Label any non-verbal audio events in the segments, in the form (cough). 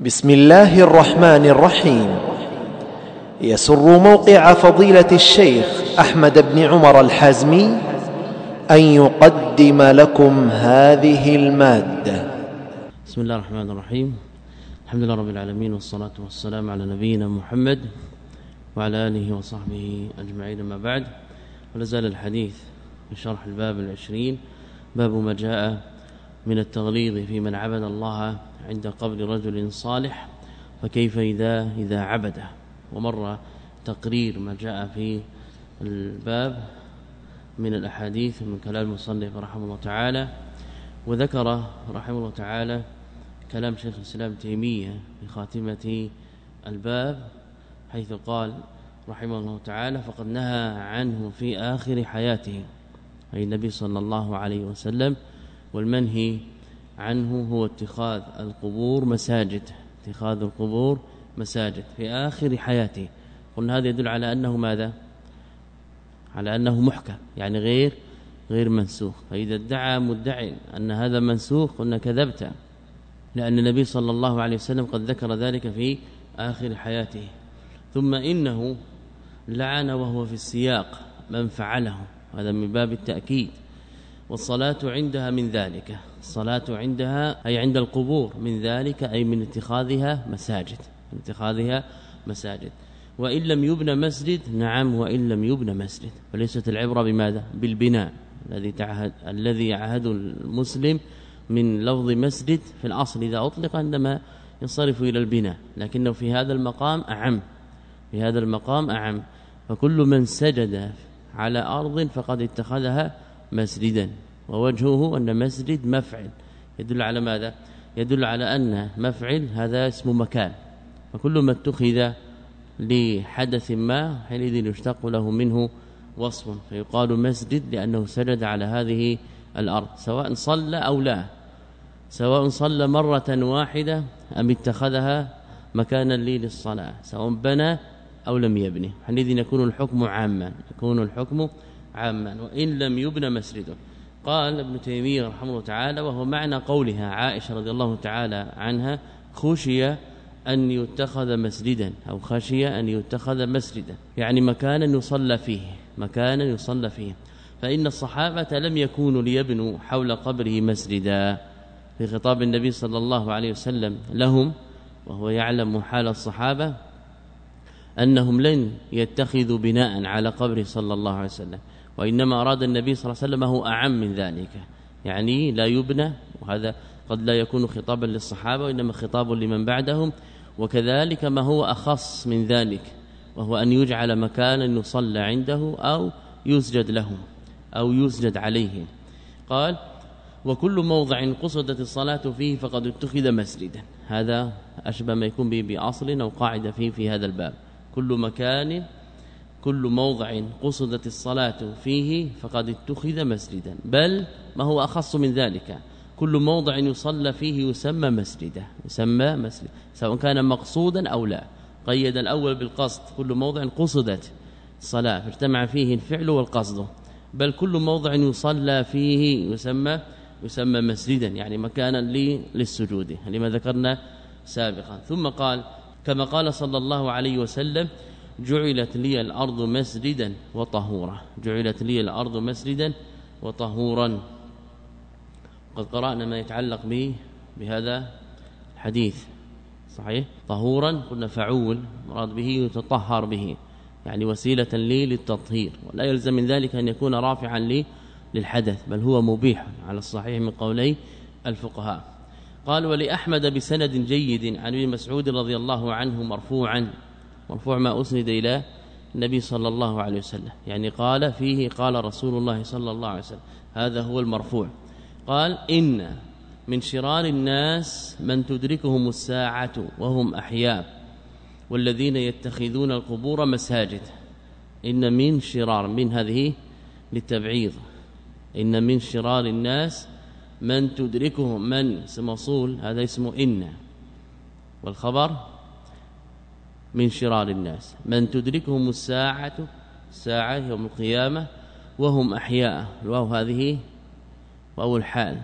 بسم الله الرحمن الرحيم. يسر موقع فضيلة الشيخ أحمد بن عمر الحازمي أن يقدم لكم هذه المادة. بسم الله الرحمن الرحيم. الحمد لله رب العالمين والصلاة والسلام على نبينا محمد وعلى آله وصحبه أجمعين ما بعد. ولازال الحديث في شرح الباب العشرين. باب ما جاء من التغليظ في من عبد الله عند قبر رجل صالح فكيف إذا إذا عبده؟ ومر تقرير ما جاء في الباب من الأحاديث من كلام المصنف رحمه الله تعالى وذكر رحمه الله تعالى كلام شيخ الإسلام تيمية في خاتمة الباب حيث قال رحمه الله تعالى فقد نهى عنه في آخر حياته أي النبي صلى الله عليه وسلم والمنهي عنه هو اتخاذ القبور مساجد اتخاذ القبور مساجد في آخر حياته. قلنا هذا يدل على أنه ماذا؟ على أنه محكم يعني غير غير منسوخ. فإذا ادعى مدعي أن هذا منسوخ قلنا كذبت لأن النبي صلى الله عليه وسلم قد ذكر ذلك في آخر حياته. ثم إنه لعن وهو في السياق من فعله هذا من باب التأكيد. والصلاة عندها من ذلك. الصلاة عندها أي عند القبور من ذلك أي من اتخاذها مساجد من اتخاذها مساجد. وإن لم يبنى مسجد نعم وإن لم يبنى مسجد. وليست العبرة بماذا؟ بالبناء الذي تعهد الذي يعهد المسلم من لفظ مسجد في الأصل. إذا أطلق عندما ينصرف إلى البناء. لكنه في هذا المقام أعم في هذا المقام أعم. فكل من سجد على أرض فقد اتخذها مسجدا. ووجهه أن مسجد مفعل. يدل على ماذا؟ يدل على أن مفعل هذا اسم مكان. فكل ما اتخذ لحدث ما حينئذ يشتق له منه وصف. فيقال مسجد لأنه سجد على هذه الأرض سواء صلى أو لا. سواء صلى مرة واحدة أم اتخذها مكانا لي للصلاة سواء بنى أو لم يبني. حينئذ يكون الحكم عاما يكون الحكم عاما وإن لم يبنى مسجده قال ابن تيمية رحمه الله تعالى وهو معنى قولها عائشة رضي الله تعالى عنها خشي أن يتخذ مسجدا أو خشي أن يتخذ مسجدا يعني مكانا يصلى فيه مكانا يصلى فيه. فإن الصحابة لم يكونوا ليبنوا حول قبره مسجدا في خطاب النبي صلى الله عليه وسلم لهم وهو يعلم حال الصحابة أنهم لن يتخذوا بناء على قبره صلى الله عليه وسلم. وإنما أراد النبي صلى الله عليه وسلم هو أعم من ذلك. يعني لا يبنى وهذا قد لا يكون خطابا للصحابة وإنما خطاب لمن بعدهم. وكذلك ما هو أخص من ذلك وهو أن يجعل مكانا يصلى عنده أو يسجد له أو يسجد عليه. قال وكل موضع قصدت الصلاة فيه فقد اتخذ مسجدا. هذا أشبه ما يكون به بأصل أو قاعدة فيه في هذا الباب. كل مكان كل موضع قصدت الصلاة فيه فقد اتخذ مسجدا. بل ما هو أخص من ذلك؟ كل موضع يصلى فيه يسمى مسجدا يسمى مسجد سواء كان مقصودا أو لا. قيد الأول بالقصد كل موضع قصدت الصلاة فاجتمع فيه الفعل والقصد. بل كل موضع يصلى فيه يسمى يسمى مسجدا يعني مكانا للسجود لما ذكرنا سابقا. ثم قال كما قال صلى الله عليه وسلم جعلت لي الأرض مسجدا وطهورا. جعلت لي الأرض مسجدا وطهورا. قد قرأنا ما يتعلق به بهذا الحديث. صحيح؟ طهورا قلنا فعول مراد به يتطهر به. يعني وسيلة لي للتطهير. ولا يلزم من ذلك أن يكون رافعا لي للحدث بل هو مبيح على الصحيح من قولي الفقهاء. قال ولأحمد بسند جيد عن ابن مسعود رضي الله عنه مرفوعا مرفوع ما أسند إلى النبي صلى الله عليه وسلم. يعني قال فيه قال رسول الله صلى الله عليه وسلم. هذا هو المرفوع. قال إن من شرار الناس من تدركهم الساعة وهم أحياء والذين يتخذون القبور مساجد. إن من شرار من هذه للتبعيض. إن من شرار الناس من تدركهم من اسم موصول هذا اسمه إن. والخبر من شرار الناس. من تدركهم الساعة الساعة يوم القيامة وهم أحياء. الواو هذه واو الحال.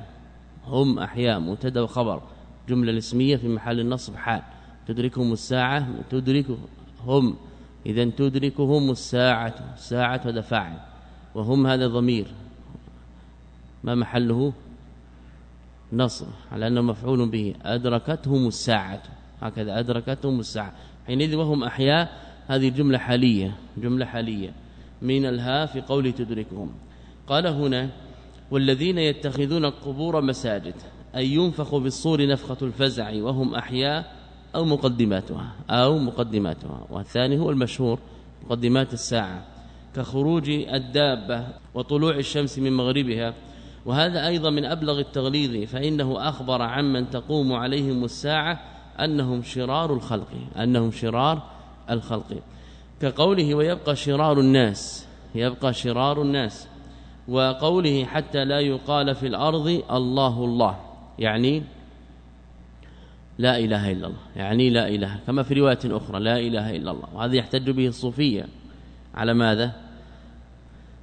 هم أحياء مبتدأ وخبر جملة اسمية في محل النصب حال. تدركهم الساعة تدركهم. إذا تدركهم الساعة. الساعة هذا فاعل. وهم هذا ضمير. ما محله؟ نصر على أنه مفعول به. أدركتهم الساعة. هكذا. أدركتهم الساعة. حينئذ وهم أحياء هذه جملة حالية جملة حالية. من الها في قول تدركهم. قال هنا والذين يتخذون القبور مساجد أي ينفخ بالصور نفخة الفزع وهم أحياء أو مقدماتها أو مقدماتها. والثاني هو المشهور مقدمات الساعة كخروج الدابة وطلوع الشمس من مغربها. وهذا أيضا من أبلغ التغليظ فإنه أخبر عمن تقوم عليهم الساعة أنهم شرار الخلق أنهم شرار الخلق. كقوله ويبقى شرار الناس يبقى شرار الناس. وقوله حتى لا يقال في الأرض الله الله يعني لا إله إلا الله يعني لا إله كما في رواية أخرى لا إله إلا الله. وهذا يحتج به الصوفية. على ماذا؟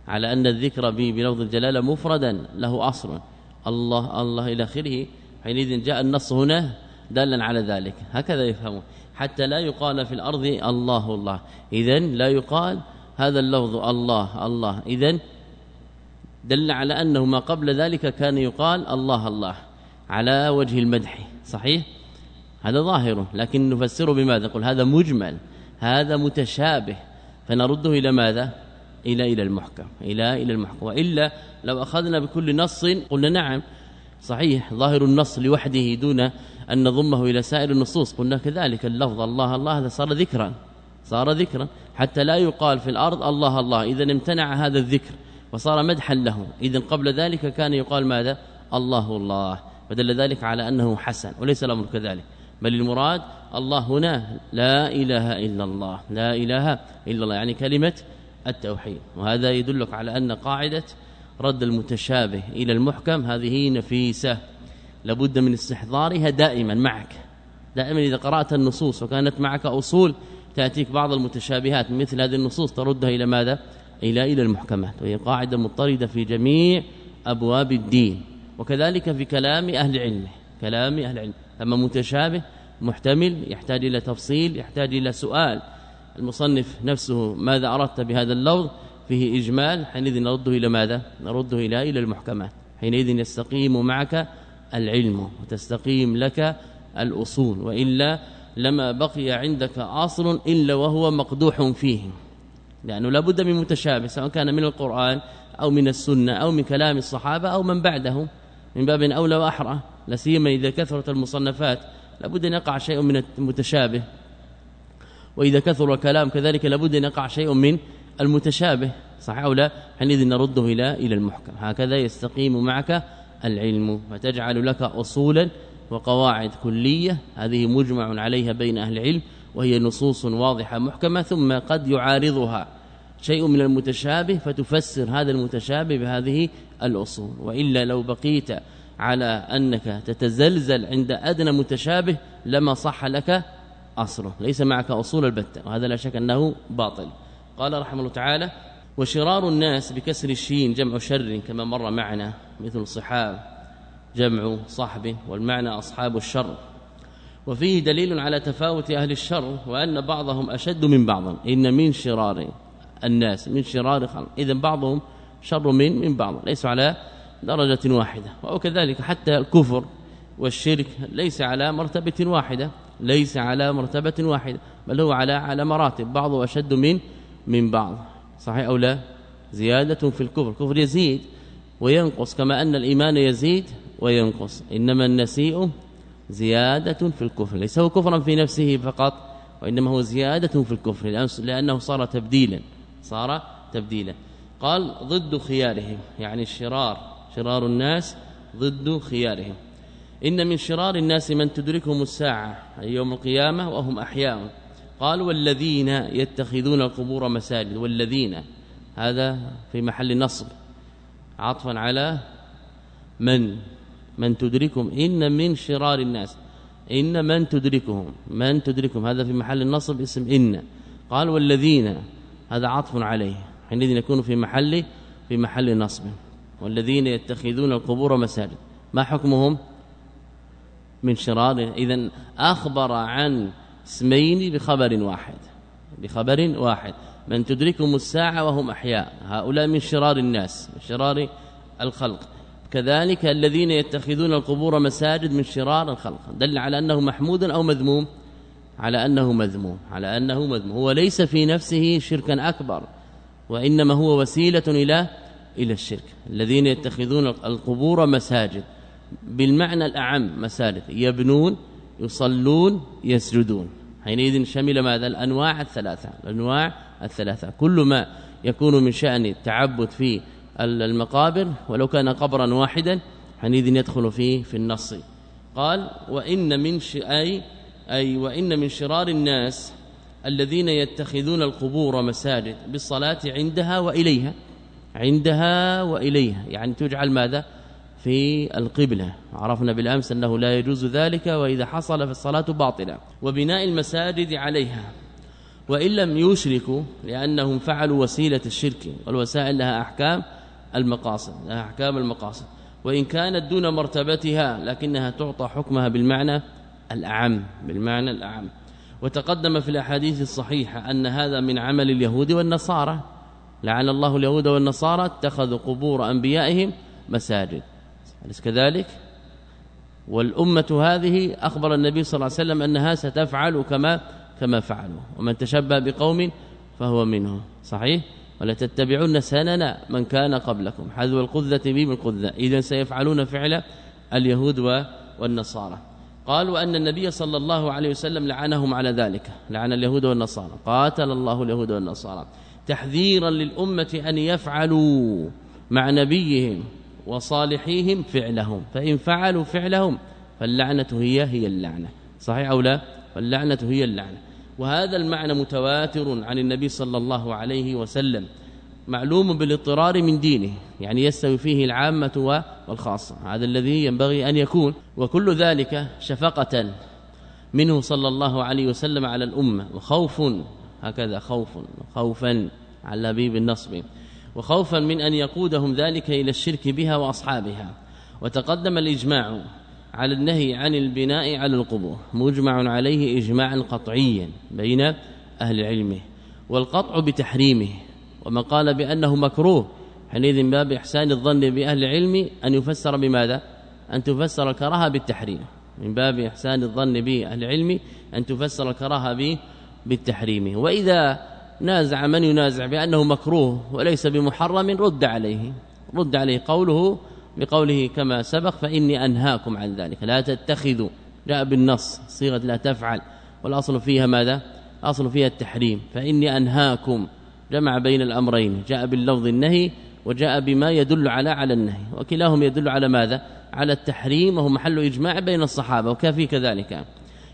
على أن الذكر بلفظ الجلالة مفردا له أصل. الله الله إلى آخره حينئذ جاء النص هنا دالا على ذلك. هكذا يفهمون. حتى لا يقال في الأرض الله الله. إذا لا يقال هذا اللفظ الله الله. إذا دل على أنه ما قبل ذلك كان يقال الله الله. على وجه المدح. صحيح؟ هذا ظاهر. لكن نفسره بماذا؟ نقول هذا مجمل. هذا متشابه. فنرده إلى ماذا؟ إلى إلى المحكم. إلى إلى المحكم. وإلا لو أخذنا بكل نص قلنا نعم. صحيح. ظاهر النص لوحده دون أن نضمه إلى سائر النصوص. قلنا كذلك اللفظ الله الله هذا صار ذكرا صار ذكرا. حتى لا يقال في الأرض الله الله إذا امتنع هذا الذكر وصار مدحا له. إذا قبل ذلك كان يقال ماذا؟ الله الله. فدل ذلك على أنه حسن وليس الأمر كذلك. بل المراد الله هنا لا إله إلا الله لا إله إلا الله يعني كلمة التوحيد. وهذا يدلك على أن قاعدة رد المتشابه إلى المحكم هذه نفيسة. لابد من استحضارها دائما معك. دائما إذا قرأت النصوص وكانت معك أصول تأتيك بعض المتشابهات مثل هذه النصوص تردها إلى ماذا؟ إلى إلى المحكمات وهي قاعدة مضطردة في جميع أبواب الدين. وكذلك في كلام أهل العلم كلام أهل العلم. أما متشابه محتمل يحتاج إلى تفصيل يحتاج إلى سؤال. المصنف نفسه ماذا أردت بهذا اللفظ؟ فيه إجمال حينئذ نرده إلى ماذا؟ نرده إلى إلى المحكمات حينئذ يستقيم معك العلم وتستقيم لك الأصول وإلا لما بقي عندك أصل إلا وهو مقدوح فيه. لأنه لابد من متشابه سواء كان من القرآن أو من السنة أو من كلام الصحابة أو من بعده من باب أولى وأحرى. لا سيما إذا كثرت المصنفات لابد أن يقع شيء من المتشابه. وإذا كثر الكلام كذلك لابد أن يقع شيء من المتشابه. صح أو لا؟ حينئذ نرده إلى إلى المحكم. هكذا يستقيم معك العلم فتجعل لك أصولا وقواعد كلية. هذه مجمع عليها بين أهل العلم وهي نصوص واضحة محكمة ثم قد يعارضها. شيء من المتشابه فتفسر هذا المتشابه بهذه الأصول. وإلا لو بقيت على أنك تتزلزل عند أدنى متشابه لما صح لك أصله. ليس معك أصول البتة وهذا لا شك أنه باطل. قال رحمه الله تعالى وشرار الناس بكسر الشين جمع شر كما مر معنا مثل صحاب جمع صحب والمعنى أصحاب الشر. وفيه دليل على تفاوت أهل الشر وأن بعضهم أشد من بعض إن من شرار الناس من شرار خلق. إذن بعضهم شر من من بعض. ليس على درجة واحدة. وكذلك حتى الكفر والشرك ليس على مرتبة واحدة. ليس على مرتبة واحدة بل هو على على مراتب. بعضه أشد من من بعض. صحيح أو لا؟ زيادة في الكفر. الكفر يزيد وينقص كما أن الإيمان يزيد وينقص. إنما النسيء زيادة في الكفر. ليس هو كفرا في نفسه فقط وإنما هو زيادة في الكفر لأنه صار تبديلا. صار تبديلا. قال ضد خيارهم يعني الشرار شرار الناس ضد خيارهم. إن من شرار الناس من تدركهم الساعة يوم القيامة وهم أحياء. قال والذين يتخذون القبور مساجد والذين هذا في محل نصب. عطفا على من؟ من تدركهم. إن من شرار الناس. إن من تدركهم. من تدركهم. هذا في محل النصب اسم إن. قال والذين هذا عطف عليه. حينئذ يكون في محل في محل نصب. والذين يتخذون القبور مساجد. ما حكمهم؟ من شرار. اذا أخبر عن اسمين بخبر واحد. بخبر واحد. من تدركهم الساعة وهم أحياء. هؤلاء من شرار الناس من شرار الخلق. كذلك الذين يتخذون القبور مساجد من شرار الخلق. دل على أنه محمود أو مذموم؟ على أنه مذموم. على أنه مذموم. هو ليس في نفسه شركا أكبر وإنما هو وسيلة إلى إلى الشرك. الذين يتخذون القبور مساجد. بالمعنى الأعم مساجد. يبنون يصلون يسجدون. حينئذ شمل ماذا؟ الأنواع الثلاثة الأنواع الثلاثة. كل ما يكون من شأن التعبد في المقابر ولو كان قبرا واحدا حينئذ يدخل فيه في النص. قال وإن من اي أي وإن من شرار الناس الذين يتخذون القبور مساجد بالصلاة عندها وإليها. عندها وإليها. يعني تجعل ماذا؟ في القبلة. عرفنا بالأمس أنه لا يجوز ذلك وإذا حصل فالصلاة باطلة وبناء المساجد عليها. وإن لم يشركوا لأنهم فعلوا وسيلة الشرك والوسائل لها أحكام المقاصد لها أحكام المقاصد. وإن كانت دون مرتبتها لكنها تعطى حكمها بالمعنى الأعم بالمعنى الأعم. وتقدم في الأحاديث الصحيحة أن هذا من عمل اليهود والنصارى. لعن الله اليهود والنصارى اتخذوا قبور أنبيائهم مساجد. أليس كذلك؟ والأمة هذه أخبر النبي صلى الله عليه وسلم أنها ستفعل كما كما فعلوا. ومن تشبه بقوم فهو منهم. صحيح؟ ولا تتبعون سنن من كان قبلكم. حذو القذة بي بالقذة إذا سيفعلون فعل اليهود والنصارى. قالوا أن النبي صلى الله عليه وسلم لعنهم على ذلك. لعن اليهود والنصارى. قاتل الله اليهود والنصارى. تحذيرا للأمة أن يفعلوا مع نبيهم. وصالحيهم فعلهم. فإن فعلوا فعلهم فاللعنة هي هي اللعنة. صحيح أو لا؟ فاللعنة هي اللعنة. وهذا المعنى متواتر عن النبي صلى الله عليه وسلم. معلوم بالاضطرار من دينه يعني يستوي فيه العامة والخاصة. هذا الذي ينبغي أن يكون. وكل ذلك شفقة منه صلى الله عليه وسلم على الأمة. وخوف هكذا خوف خوفا على لبيب النصب. وخوفا من أن يقودهم ذلك إلى الشرك بها وأصحابها. وتقدم الإجماع على النهي عن البناء على القبور مجمع عليه إجماعا قطعيا بين أهل علمه والقطع بتحريمه ومن قال بأنه مكروه. حينئذ باب إحسان الظن بأهل العلم أن يفسر بماذا؟ أن تفسر الكراهه بالتحريم. من باب إحسان الظن بأهل العلم أن تفسر الكراهه بالتحريم. وإذا نازع من ينازع بأنه مكروه وليس بمحرم رد عليه. رد عليه قوله بقوله كما سبق فإني أنهاكم عن ذلك. لا تتخذوا جاء بالنص صيغة لا تفعل. والأصل فيها ماذا؟ اصل فيها التحريم. فإني أنهاكم جمع بين الأمرين. جاء باللفظ النهي وجاء بما يدل على على النهي. وكلاهم يدل على ماذا؟ على التحريم وهو محل إجماع بين الصحابة وكافي كذلك.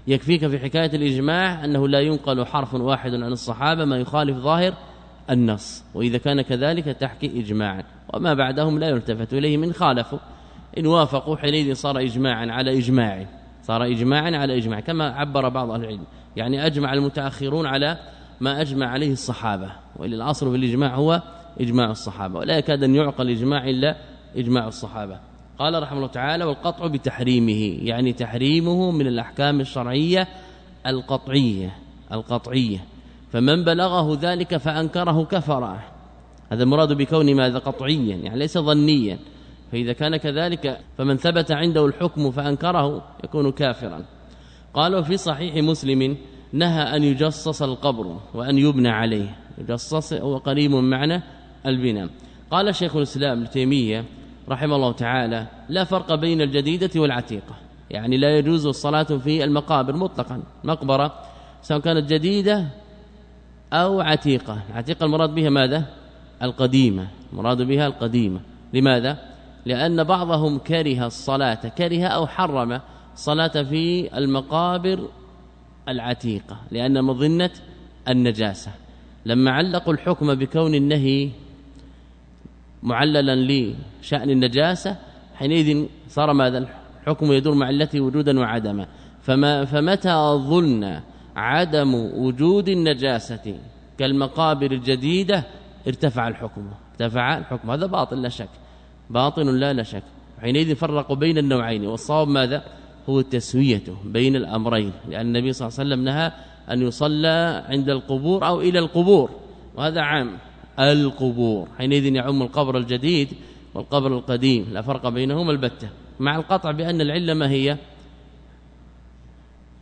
يكفيك في حكاية الإجماع أنه لا ينقل حرف واحد عن الصحابة ما يخالف ظاهر النص وإذا كان كذلك تحكي اجماعا. وما بعدهم لا يلتفت إليه من خالفوا إن وافقوا حينئذ صار اجماعا على إجماع صار اجماعا على إجماع كما عبر بعض أهل العلم. يعني أجمع المتأخرون على ما أجمع عليه الصحابة. وإلى الأصل في الإجماع هو إجماع الصحابة. ولا يكاد أن يعقل إجماع إلا إجماع الصحابة. قال رحمه الله تعالى والقطع بتحريمه يعني تحريمه من الأحكام الشرعية القطعية القطعية. فمن بلغه ذلك فأنكره كفر هذا المراد بكون ماذا؟ قطعيا يعني ليس ظنيا. فإذا كان كذلك فمن ثبت عنده الحكم فأنكره يكون كافرا. قالوا في صحيح مسلم نهى أن يجصص القبر وأن يبنى عليه. يجصص هو قريب من معنى البناء. قال شيخ الإسلام ابن تيمية رحمه الله تعالى لا فرق بين الجديدة والعتيقة. يعني لا يجوز الصلاة في المقابر مطلقا مقبرة سواء كانت جديدة أو عتيقة. العتيقة المراد بها ماذا؟ القديمة. مراد بها القديمة. لماذا؟ لأن بعضهم كره الصلاة كره أو حرم صلاة في المقابر العتيقة لأن مظنة النجاسة. لما علقوا الحكم بكون النهي معللا لشأن النجاسة حينئذ صار ماذا؟ الحكم يدور مع التي وجودا وعدما. فما فمتى ظن عدم وجود النجاسة كالمقابر الجديدة؟ ارتفع الحكم. ارتفع الحكم. هذا باطل لا شك. باطل لا لا شك. حينئذ فرقوا بين النوعين. والصواب ماذا؟ هو التسويه بين الأمرين. لأن النبي صلى الله عليه وسلم نهى أن يصلى عند القبور أو إلى القبور. وهذا عام. القبور. حينئذ يعم القبر الجديد والقبر القديم لا فرق بينهما البتة مع القطع بأن العلة ما هي؟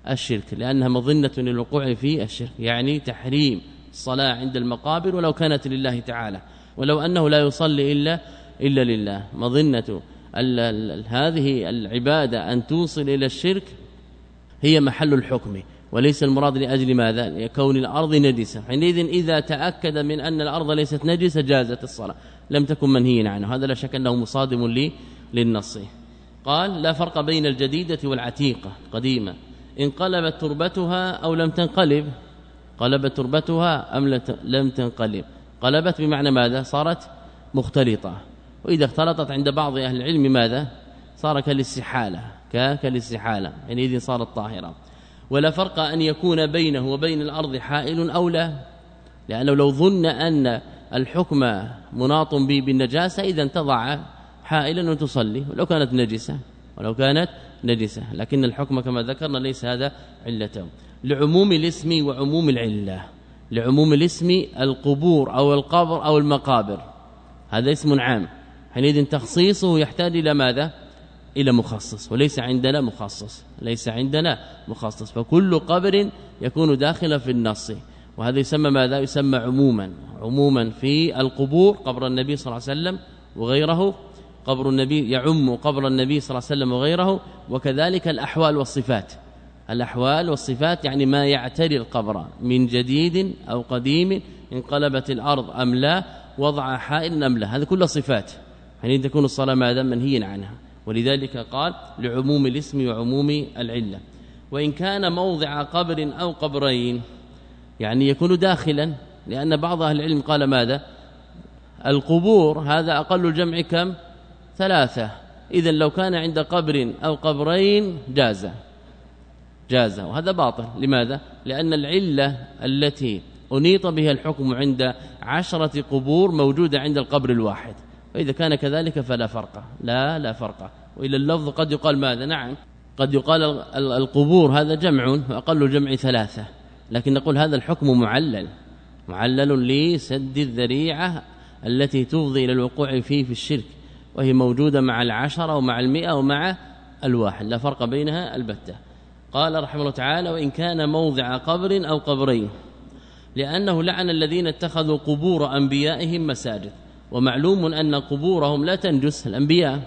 الشرك لأنها مظنة للوقوع في الشرك يعني تحريم الصلاة عند المقابر ولو كانت لله تعالى ولو أنه لا يصلي إلا إلا لله. مظنة هذه العبادة أن توصل إلى الشرك هي محل الحكم. وليس المراد لأجل ماذا؟ لكون الأرض نجسة. حينئذ إذا تأكد من أن الأرض ليست نجسة جازت الصلاة. لم تكن منهيا عنه هذا لا شك أنه مصادم لي للنص. قال لا فرق بين الجديدة والعتيقة. قديمة. انقلبت تربتها أو لم تنقلب. قلبت تربتها أم لم تنقلب. قلبت بمعنى ماذا؟ صارت مختلطة. وإذا اختلطت عند بعض أهل العلم ماذا؟ صار كالاستحالة. كالاستحالة. حينئذ صارت طاهرة. ولا فرق أن يكون بينه وبين الأرض حائل أو لا. لأنه لو ظن أن الحكم مناط به بالنجاسة إذا تضع حائلا وتصلي ولو كانت نجسة ولو كانت نجسة. لكن الحكم كما ذكرنا ليس هذا علته لعموم الاسم وعموم العلة. لعموم الاسم القبور أو القبر أو المقابر. هذا اسم عام. حينئذ تخصيصه يحتاج إلى ماذا؟ إلى مخصص وليس عندنا مخصص ليس عندنا مخصص. فكل قبر يكون داخلا في النص. وهذا يسمى ماذا؟ يسمى عموما عموما في القبور قبر النبي صلى الله عليه وسلم وغيره قبر النبي يعم قبر النبي صلى الله عليه وسلم وغيره وكذلك الأحوال والصفات. الأحوال والصفات يعني ما يعتري القبر من جديد أو قديم انقلبت الأرض أم لا وضع حائل أم لا. هذه كلها صفات. يعني تكون الصلاة ماذا؟ منهيا عنها. ولذلك قال لعموم الاسم وعموم العلة. وإن كان موضع قبر أو قبرين يعني يكون داخلا لأن بعض أهل العلم قال ماذا؟ القبور هذا أقل الجمع كم؟ ثلاثة. اذا لو كان عند قبر أو قبرين جاز جاز وهذا باطل. لماذا؟ لأن العلة التي أنيط بها الحكم عند عشرة قبور موجودة عند القبر الواحد. وإذا كان كذلك فلا فرق. لا لا فرق. وإلى اللفظ قد يقال ماذا؟ نعم. قد يقال القبور هذا جمع وأقل الجمع ثلاثة. لكن نقول هذا الحكم معلل. معلل لسد الذريعة التي تفضي إلى الوقوع فيه في الشرك. وهي موجودة مع العشرة ومع المئة ومع الواحد. لا فرق بينها البتة. قال رحمه الله تعالى وإن كان موضع قبر أو قبرين. لأنه لعن الذين اتخذوا قبور أنبيائهم مساجد. ومعلوم أن قبورهم لا تنجس الأنبياء.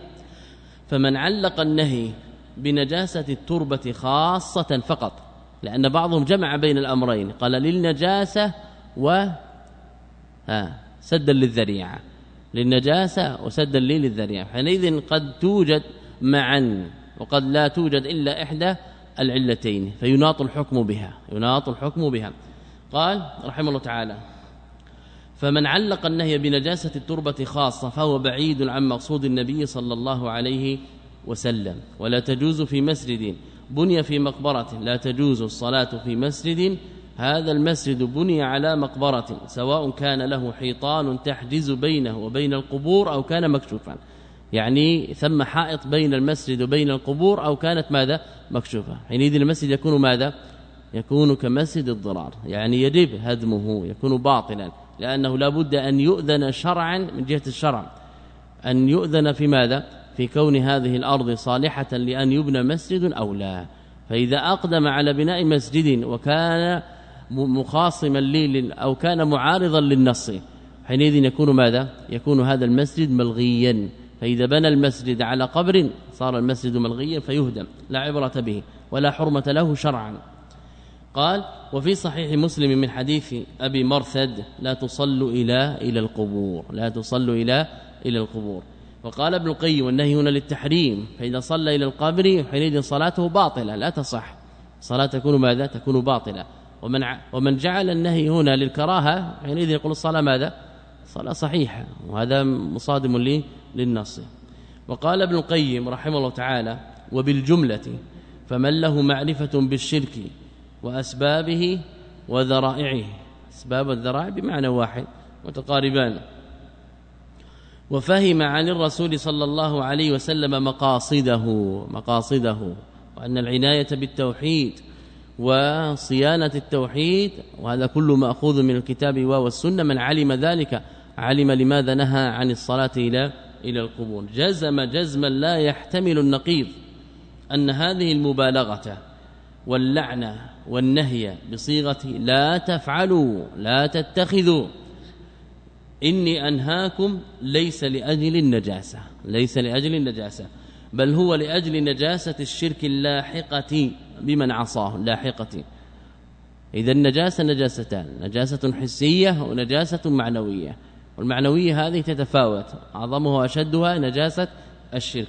فمن علق النهي بنجاسة التربة خاصة فقط لأن بعضهم جمع بين الأمرين قال للنجاسة و ها سدا للذريعة. للنجاسة وسدا للذريعة. حينئذ قد توجد معا وقد لا توجد إلا إحدى العلتين فيناط الحكم بها يناط الحكم بها. قال رحمه الله تعالى فمن علق النهي بنجاسة التربة خاصة فهو بعيد عن مقصود النبي صلى الله عليه وسلم. ولا تجوز في مسجد بني في مقبرة لا تجوز الصلاة في مسجد هذا المسجد بني على مقبرة سواء كان له حيطان تحجز بينه وبين القبور أو كان مكشوفا. يعني ثم حائط بين المسجد وبين القبور أو كانت ماذا؟ مكشوفة. حينئذ المسجد يكون ماذا؟ يكون كمسجد الضرار. يعني يجب هدمه يكون باطلا. لأنه لا بد أن يؤذن شرعا من جهة الشرع. أن يؤذن في ماذا؟ في كون هذه الأرض صالحة لأن يبنى مسجد أو لا. فإذا أقدم على بناء مسجد وكان مخاصما لي أو كان معارضا للنص حينئذ يكون ماذا؟ يكون هذا المسجد ملغيا. فإذا بنى المسجد على قبر صار المسجد ملغيا فيهدم لا عبرة به ولا حرمة له شرعا. قال وفي صحيح مسلم من حديث أبي مرثد لا تصلوا إلى إلى القبور لا تصلوا إلى إلى القبور. وقال ابن القيم والنهي هنا للتحريم فإذا صلى إلى القبر حينئذ صلاته باطلة لا تصح. صلاة تكون ماذا؟ تكون باطلة. ومن ومن جعل النهي هنا للكراهة حينئذ يقول الصلاة ماذا؟ صلاة صحيحة. وهذا مصادم لي للنص. وقال ابن القيم رحمه الله تعالى وبالجملة فمن له معرفة بالشرك وأسبابه وذرائعه. أسباب الذرائع بمعنى واحد متقاربان. وفهم عن الرسول صلى الله عليه وسلم مقاصده مقاصده وأن العناية بالتوحيد وصيانة التوحيد وهذا كله مأخوذ من الكتاب والسنة من علم ذلك علم لماذا نهى عن الصلاة إلى إلى القبور. جزم جزما لا يحتمل النقيض أن هذه المبالغة واللعنة والنهي بصيغة لا تفعلوا لا تتخذوا. إني أنهاكم ليس لأجل النجاسة ليس لأجل النجاسة بل هو لأجل نجاسة الشرك اللاحقة بمن عصاه لاحقة. إذا النجاسة نجاستان نجاسة حسية ونجاسة معنوية. والمعنوية هذه تتفاوت أعظمها وأشدها نجاسة الشرك.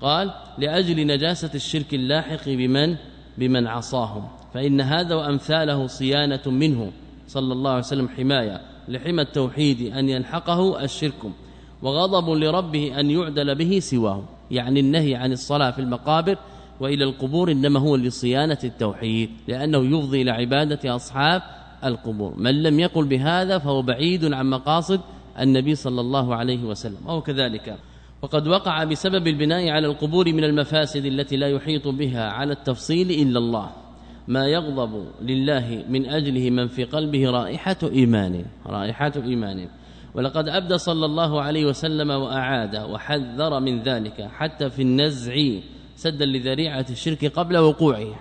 قال لأجل نجاسة الشرك اللاحق بمن بمن عصاهم فإن هذا وأمثاله صيانة منه صلى الله عليه وسلم حماية لحمى التوحيد أن ينحقه الشرك وغضب لربه أن يعدل به سواه يعني النهي عن الصلاة في المقابر وإلى القبور إنما هو لصيانة التوحيد لأنه يفضي إلى عبادة أصحاب القبور. من لم يقل بهذا فهو بعيد عن مقاصد النبي صلى الله عليه وسلم أو كذلك. وقد وقع بسبب البناء على القبور من المفاسد التي لا يحيط بها على التفصيل إلا الله. ما يغضب لله من أجله من في قلبه رائحة إيمان رائحة إيمان. ولقد أبدى صلى الله عليه وسلم وأعاد وحذر من ذلك حتى في النزع سدا لذريعة الشرك قبل وقوعه.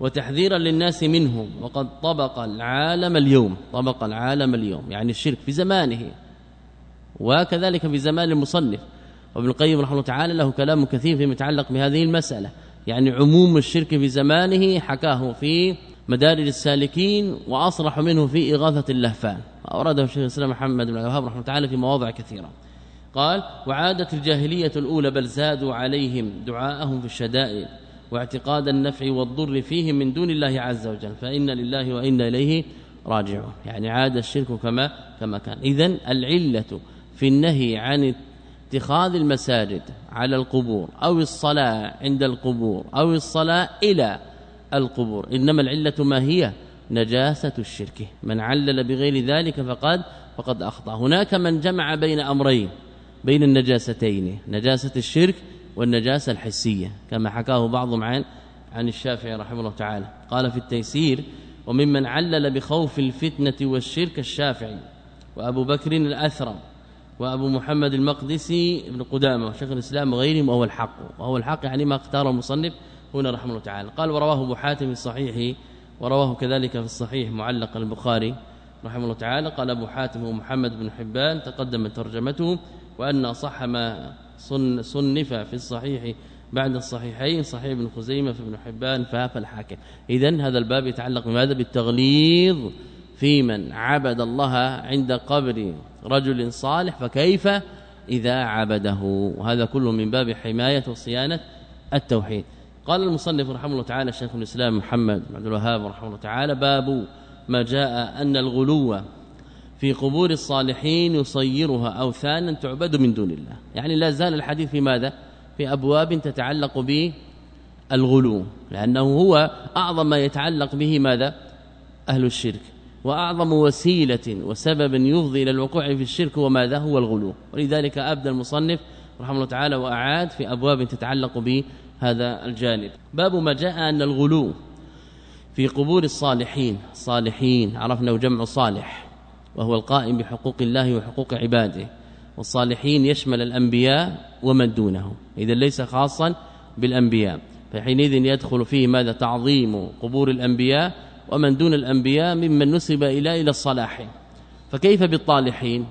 وتحذيرا للناس منه وقد طبق العالم اليوم طبق العالم اليوم يعني الشرك في زمانه. وكذلك في زمان المصنف. وابن القيم رحمه الله تعالى له كلام كثير فيما يتعلق بهذه المسألة. يعني عموم الشرك في زمانه حكاه في مدارج السالكين وأصرح منه في إغاثة اللهفان. أورده الشيخ الإسلام محمد بن الوهاب رحمه الله تعالى في مواضع كثيرة. قال وعادت الجاهلية الأولى بل زادوا عليهم دعاءهم في الشدائد واعتقاد النفع والضر فيهم من دون الله عز وجل. فإن لله وإنا إليه راجعون. يعني عاد الشرك كما كما كان. اذا العلة في النهي عن اتخاذ المساجد على القبور أو الصلاة عند القبور أو الصلاة إلى القبور. إنما العلة ما هي؟ نجاسة الشرك. من علل بغير ذلك فقد فقد أخطأ. هناك من جمع بين أمرين بين النجاستين نجاسة الشرك والنجاسة الحسية كما حكاه بعضهم عن عن الشافعي رحمه الله تعالى. قال في التيسير وممن علل بخوف الفتنة والشرك الشافعي وأبو بكر الأثرم وأبو محمد المقدسي ابن قدامة وشيخ الإسلام وغيرهم وهو الحق. وهو الحق يعني ما اختاره المصنف. هنا رحمه الله تعالى. قال ورواه أبو حاتم في صحيحه ورواه كذلك في الصحيح معلق البخاري رحمه الله تعالى. قال أبو حاتم ومحمد بن حبان تقدم ترجمته وأن صح ما صنف في الصحيح بعد الصحيحين صحيح ابن خزيمة في ابن حبان فاف الحاكم. اذا هذا الباب يتعلق بماذا؟ بالتغليظ في من عبد الله عند قبر رجل صالح فكيف إذا عبده؟ وهذا كله من باب حماية وصيانة التوحيد. قال المصنف رحمه الله تعالى شيخ الإسلام محمد بن عبد الوهاب رحمه الله تعالى باب ما جاء أن الغلو في قبور الصالحين يصيرها أوثانا تعبد من دون الله. يعني لا زال الحديث في ماذا؟ في أبواب تتعلق به الغلو لأنه هو أعظم ما يتعلق به ماذا؟ أهل الشرك. وأعظم وسيلة وسبب يفضي إلى الوقوع في الشرك وماذا هو الغلو. ولذلك أبدأ المصنف رحمه الله تعالى وأعاد في أبواب تتعلق بهذا الجانب. باب ما جاء أن الغلو في قبور الصالحين. صالحين عرفنا جمع صالح وهو القائم بحقوق الله وحقوق عباده. والصالحين يشمل الأنبياء ومن دونه. اذا ليس خاصا بالأنبياء. فحينئذ يدخل فيه ماذا؟ تعظيم قبور الأنبياء ومن دون الأنبياء ممن نسب إلى إلى الصلاح فكيف بالطالحين؟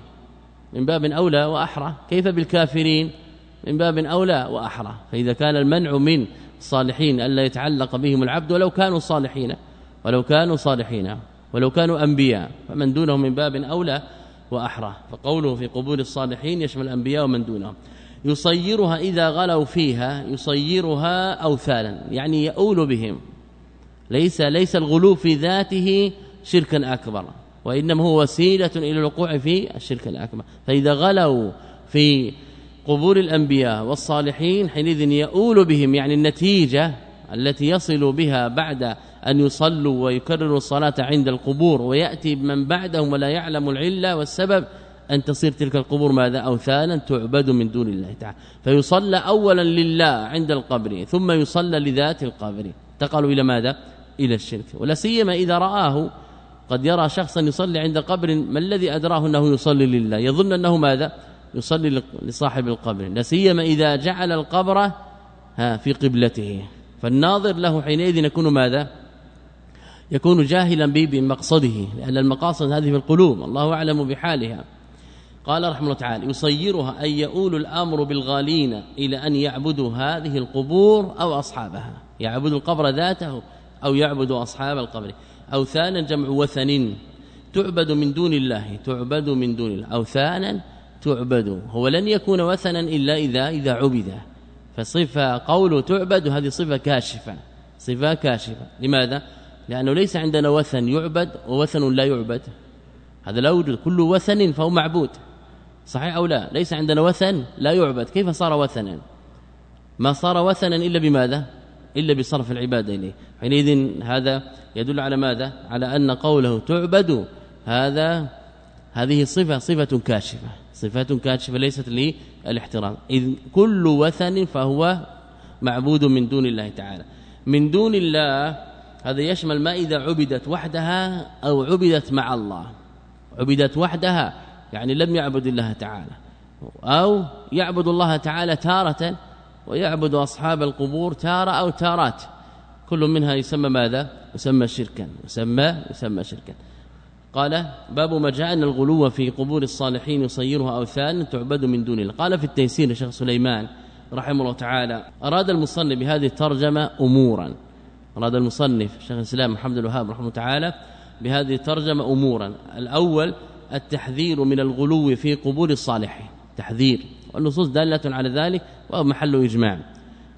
من باب أولى وأحرى. كيف بالكافرين؟ من باب أولى وأحرى. فإذا كان المنع من الصالحين ألا يتعلق بهم العبد ولو كانوا صالحين ولو كانوا صالحين ولو كانوا أنبياء فمن دونهم من باب أولى وأحرى. فقوله في قبول الصالحين يشمل الأنبياء ومن دونهم. يصيرها إذا غلوا فيها يصيرها أوثانا يعني يؤول بهم. ليس ليس الغلو في ذاته شركا أكبر وإنما هو وسيلة إلى الوقوع في الشرك الأكبر. فإذا غلوا في قبور الأنبياء والصالحين حينئذ يؤول بهم يعني النتيجة التي يصل بها بعد أن يصلوا ويكرروا الصلاة عند القبور ويأتي من بعدهم ولا يعلم العلة والسبب أن تصير تلك القبور ماذا؟ أوثانا تعبد من دون الله تعالى. فيصلى اولا لله عند القبر ثم يصلى لذات القبر. انتقلوا إلى ماذا؟ إلى الشرك ولا سيما إذا رآه قد يرى شخصا يصلي عند قبر ما الذي أدراه أنه يصلي لله؟ يظن أنه ماذا؟ يصلي لصاحب القبر. لا سيما إذا جعل القبر في قبلته. فالناظر له حينئذ يكون ماذا؟ يكون جاهلا بمقصده لأن المقاصد هذه في القلوب. الله أعلم بحالها. قال رحمه الله تعالى يصيرها أن يؤول الأمر بالغالين إلى أن يعبدوا هذه القبور أو أصحابها. يعبدوا القبر ذاته أو يعبدوا أصحاب القبر. أوثانا جمع وثن. تعبد من دون الله. تعبد من دون الله. أوثانا تعبد. هو لن يكون وثنا إلا إذا إذا عبد. فصفة قوله تعبد هذه صفة كاشفة. صفة كاشفة. لماذا؟ لأنه ليس عندنا وثن يعبد ووثن لا يعبد. هذا لا وجود. كل وثن فهو معبود. صحيح أو لا؟ ليس عندنا وثن لا يعبد. كيف صار وثنا؟ ما صار وثنا إلا بماذا؟ إلا بصرف العباده إليه. حينئذ هذا يدل على ماذا؟ على أن قوله تعبد هذا هذه صفة صفة كاشفة صفة كاشفة ليست للاحترام. إذ كل وثن فهو معبود من دون الله تعالى. من دون الله هذا يشمل ما إذا عبدت وحدها أو عبدت مع الله. عبدت وحدها يعني لم يعبد الله تعالى. أو يعبد الله تعالى تارة ويعبد أصحاب القبور تارة أو تارات. كل منها يسمى ماذا؟ يسمى شركا. يسمى يسمى شركا. قال باب ما جاء أن الغلو في قبور الصالحين يصيرها اوثان تعبد من دون الله. قال في التيسير الشيخ سليمان رحمه الله تعالى أراد المصنف بهذه الترجمة امورا. أراد المصنف شيخ الإسلام محمد الوهاب رحمه الله تعالى بهذه الترجمة امورا. الأول التحذير من الغلو في قبور الصالحين. تحذير. والنصوص دالة على ذلك وهو محل إجماع.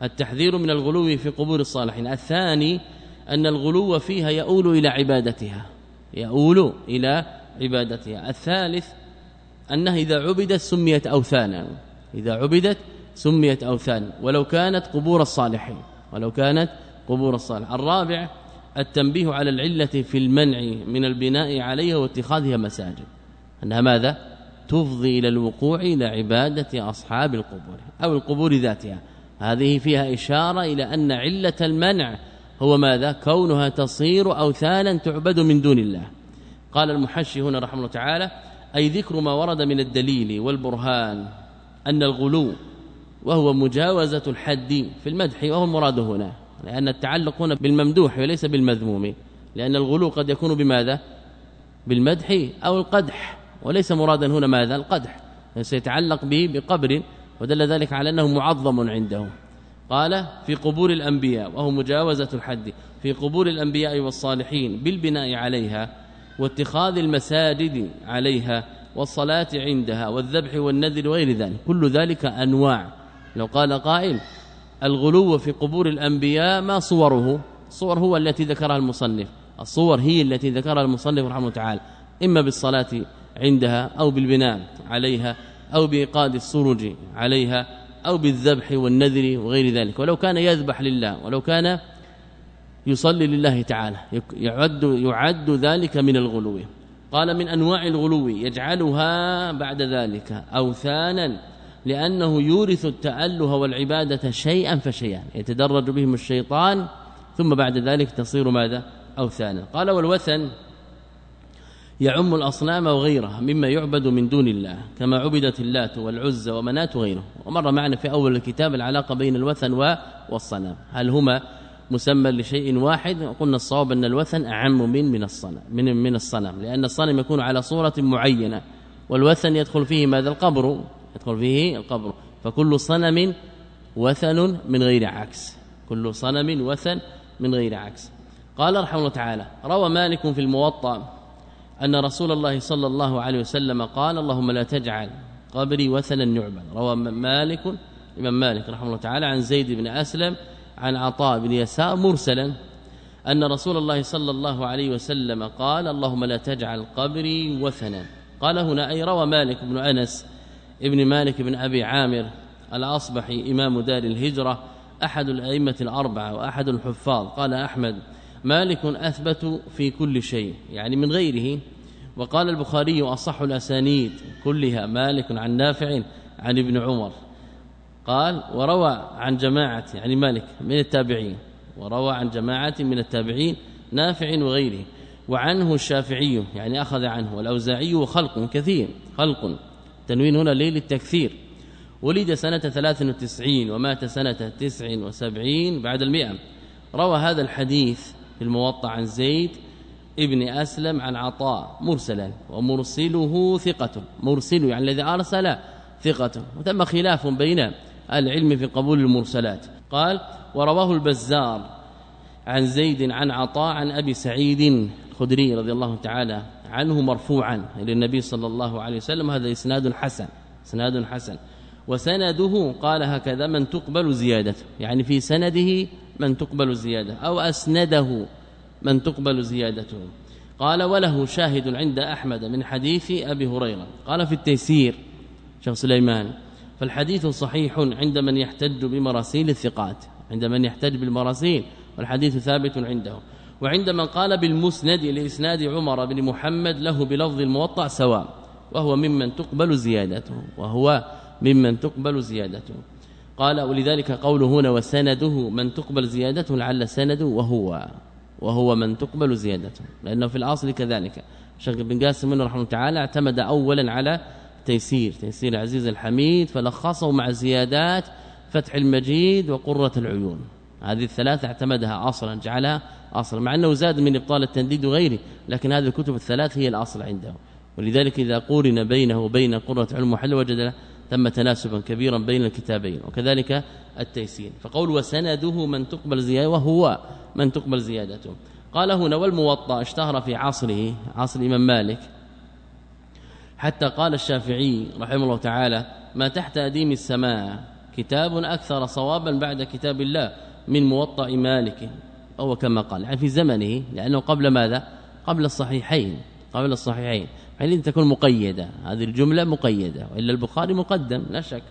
التحذير من الغلو في قبور الصالحين. الثاني أن الغلو فيها يؤول إلى عبادتها. يؤول إلى عبادتها. الثالث أنها إذا عبدت سميت أوثانا. إذا عبدت سميت أوثانا. ولو كانت قبور الصالحين. ولو كانت قبور الصالحين. الرابع التنبيه على العلة في المنع من البناء عليها واتخاذها مساجد. أنها ماذا؟ تفضي إلى الوقوع إلى عبادة أصحاب القبور أو القبور ذاتها. هذه فيها إشارة إلى أن علة المنع هو ماذا؟ كونها تصير أوثانا تعبد من دون الله. قال المحشي هنا رحمه الله تعالى أي ذكر ما ورد من الدليل والبرهان أن الغلو وهو مجاوزة الحد في المدح وهو المراد هنا لأن التعلق هنا بالممدوح وليس بالمذموم لأن الغلو قد يكون بماذا؟ بالمدح أو القدح. وليس مرادا هنا ماذا القدح سيتعلق به بقبر ودل ذلك على أنه معظم عنده قال في قبور الأنبياء وهو مجاوزة الحد. في قبور الأنبياء والصالحين بالبناء عليها واتخاذ المساجد عليها والصلاة عندها والذبح والنذر وغير ذلك. كل ذلك أنواع. لو قال قائل الغلو في قبور الأنبياء ما صوره؟ صور هو التي ذكرها المصنف. الصور هي التي ذكرها المصنف رحمه الله تعالى. إما بالصلاة عندها أو بالبناء عليها أو بإيقاد السرج عليها أو بالذبح والنذر وغير ذلك. ولو كان يذبح لله ولو كان يصلي لله تعالى يعد يعد ذلك من الغلو. قال من أنواع الغلو يجعلها بعد ذلك أوثانا لأنه يورث التاله والعبادة شيئا فشيئا يتدرج بهم الشيطان ثم بعد ذلك تصير ماذا؟ أوثانا. قال والوثن يعم الأصنام وغيرها مما يعبد من دون الله كما عبدت اللات والعزى ومنات وغيره ومر معنا في أول الكتاب العلاقة بين الوثن والصنم. هل هما مسمى لشيء واحد؟ قلنا الصواب أن الوثن أعم من من الصنم من من الصنم لأن الصنم يكون على صورة معينة والوثن يدخل فيه ماذا؟ القبر. يدخل فيه القبر. فكل صنم وثن من غير عكس. كل صنم وثن من غير عكس. قال رحمه الله تعالى روى مالك في الموطأ أن رسول الله صلى الله عليه وسلم قال اللهم لا تجعل قبري وثنا يعبد. روى مالك إمام مالك رحمه الله تعالى عن زيد بن أسلم عن عطاء بن يسار مرسلا أن رسول الله صلى الله عليه وسلم قال اللهم لا تجعل قبري وثنا. قال هنا أي روى مالك بن أنس ابن مالك بن أبي عامر الأصبحي إمام دار الهجرة أحد الأئمة الأربعة وأحد الحفاظ. قال أحمد مالك أثبت في كل شيء يعني من غيره. وقال البخاري أصح الأسانيد كلها مالك عن نافع عن ابن عمر. قال وروى عن جماعة يعني مالك من التابعين. وروى عن جماعة من التابعين نافع وغيره. وعنه الشافعي يعني أخذ عنه والأوزاعي وخلق كثير خلق. تنوين هنا ليل التكثير ولد سنة 93 ومات سنة 79 بعد المئة. روى هذا الحديث في الموطع عن زيد ابن أسلم عن عطاء مرسلا ومرسله ثقة. مرسل يعني الذي أرسل ثقة. وتم خلاف بين العلم في قبول المرسلات. قال ورواه البزار عن زيد عن عطاء عن أبي سعيد الخدري رضي الله تعالى عنه مرفوعا إلى النبي صلى الله عليه وسلم. هذا إسناد حسن إسناد حسن. وسنده قال هكذا من تقبل زيادته يعني في سنده من تقبل زيادة أو أسنده من تقبل زيادته. قال وله شاهد عند أحمد من حديث أبي هريرة. قال في التيسير شيخ سليمان فالحديث صحيح عند من يحتج بمراسيل الثقات عند من يحتج بالمراسيل والحديث ثابت عنده. وعند من قال بالمسند لإسناد عمر بن محمد له بلفظ الموطع سواء وهو ممن تقبل زيادته وهو ممن تقبل زيادته. قال ولذلك قوله هنا وسنده من تقبل زيادته لعل سنده وهو وهو من تقبل زيادته لأنه في الأصل كذلك. شيخ بن قاسم منه رحمه تعالى اعتمد اولا على تيسير تيسير عزيز الحميد فلخصه مع زيادات فتح المجيد وقرة العيون. هذه الثلاثة اعتمدها أصلا جعلها أصلا مع أنه زاد من إبطال التنديد وغيره لكن هذه الكتب الثلاث هي الأصل عنده. ولذلك إذا قورن بينه وبين قرة علم محل وجد ثم تناسبا كبيرا بين الكتابين وكذلك التيسير. فقول وسنده من تقبل زيادة وهو من تقبل زيادته. قال هنا والموطأ اشتهر في عصره عصر الإمام مالك حتى قال الشافعي رحمه الله تعالى ما تحت أديم السماء كتاب أكثر صوابا بعد كتاب الله من موطأ مالك. أو كما قال يعني في زمنه لأنه قبل ماذا؟ قبل الصحيحين قبل الصحيحين. حينئذ تكون مقيدة. هذه الجملة مقيدة وإلا البخاري مقدم لا شك.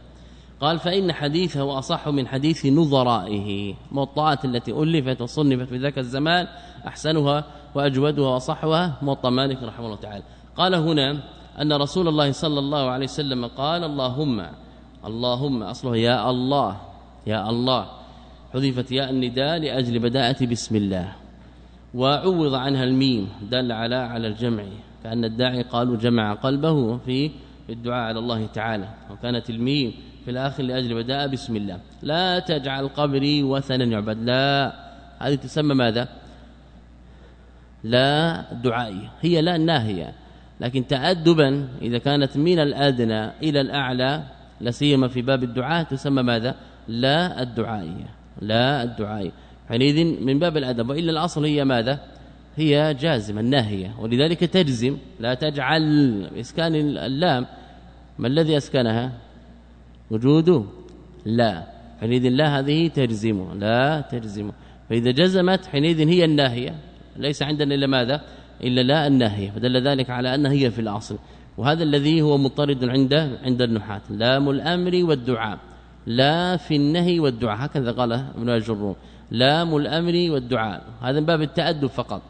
قال فإن حديثه أصح من حديث نظرائه. موطئات التي ألفت وصنفت في ذاك الزمان أحسنها وأجودها وأصحها. موطأ مالك رحمه الله تعالى. قال هنا أن رسول الله صلى الله عليه وسلم قال اللهم اللهم أصله يا الله يا الله حذفت ياء النداء لأجل بداءة بسم الله. وعوض عنها الميم دل على على الجمع. كأن الداعي قالوا جمع قلبه في الدعاء على الله تعالى. وكانت الميم في الآخر لأجل بداء بسم الله. لا تجعل قبري وثنا يعبد. لا. هذه تسمى ماذا؟ لا دعائيه هي لا ناهية. لكن تأدبا إذا كانت من الأدنى إلى الأعلى لسيما في باب الدعاء تسمى ماذا؟ لا الدعائيه لا الدعاء حينئذ من باب الأدب. وإلا الأصل هي ماذا؟ هي جازمه الناهية. ولذلك تجزم لا تجعل اسكان اللام. ما الذي أسكنها؟ وجوده لا. حينئذ لا هذه تجزم. لا تجزم. فإذا جزمت حينئذ هي الناهية. ليس عندنا إلا ماذا؟ إلا لا الناهية. فدل ذلك على انها هي في الأصل. وهذا الذي هو مضطرد عند عند النحاة. لام الأمر والدعاء. لا في النهي والدعاء. هكذا قال ابن الجروم لام الأمر والدعاء. هذا من باب التأدب فقط.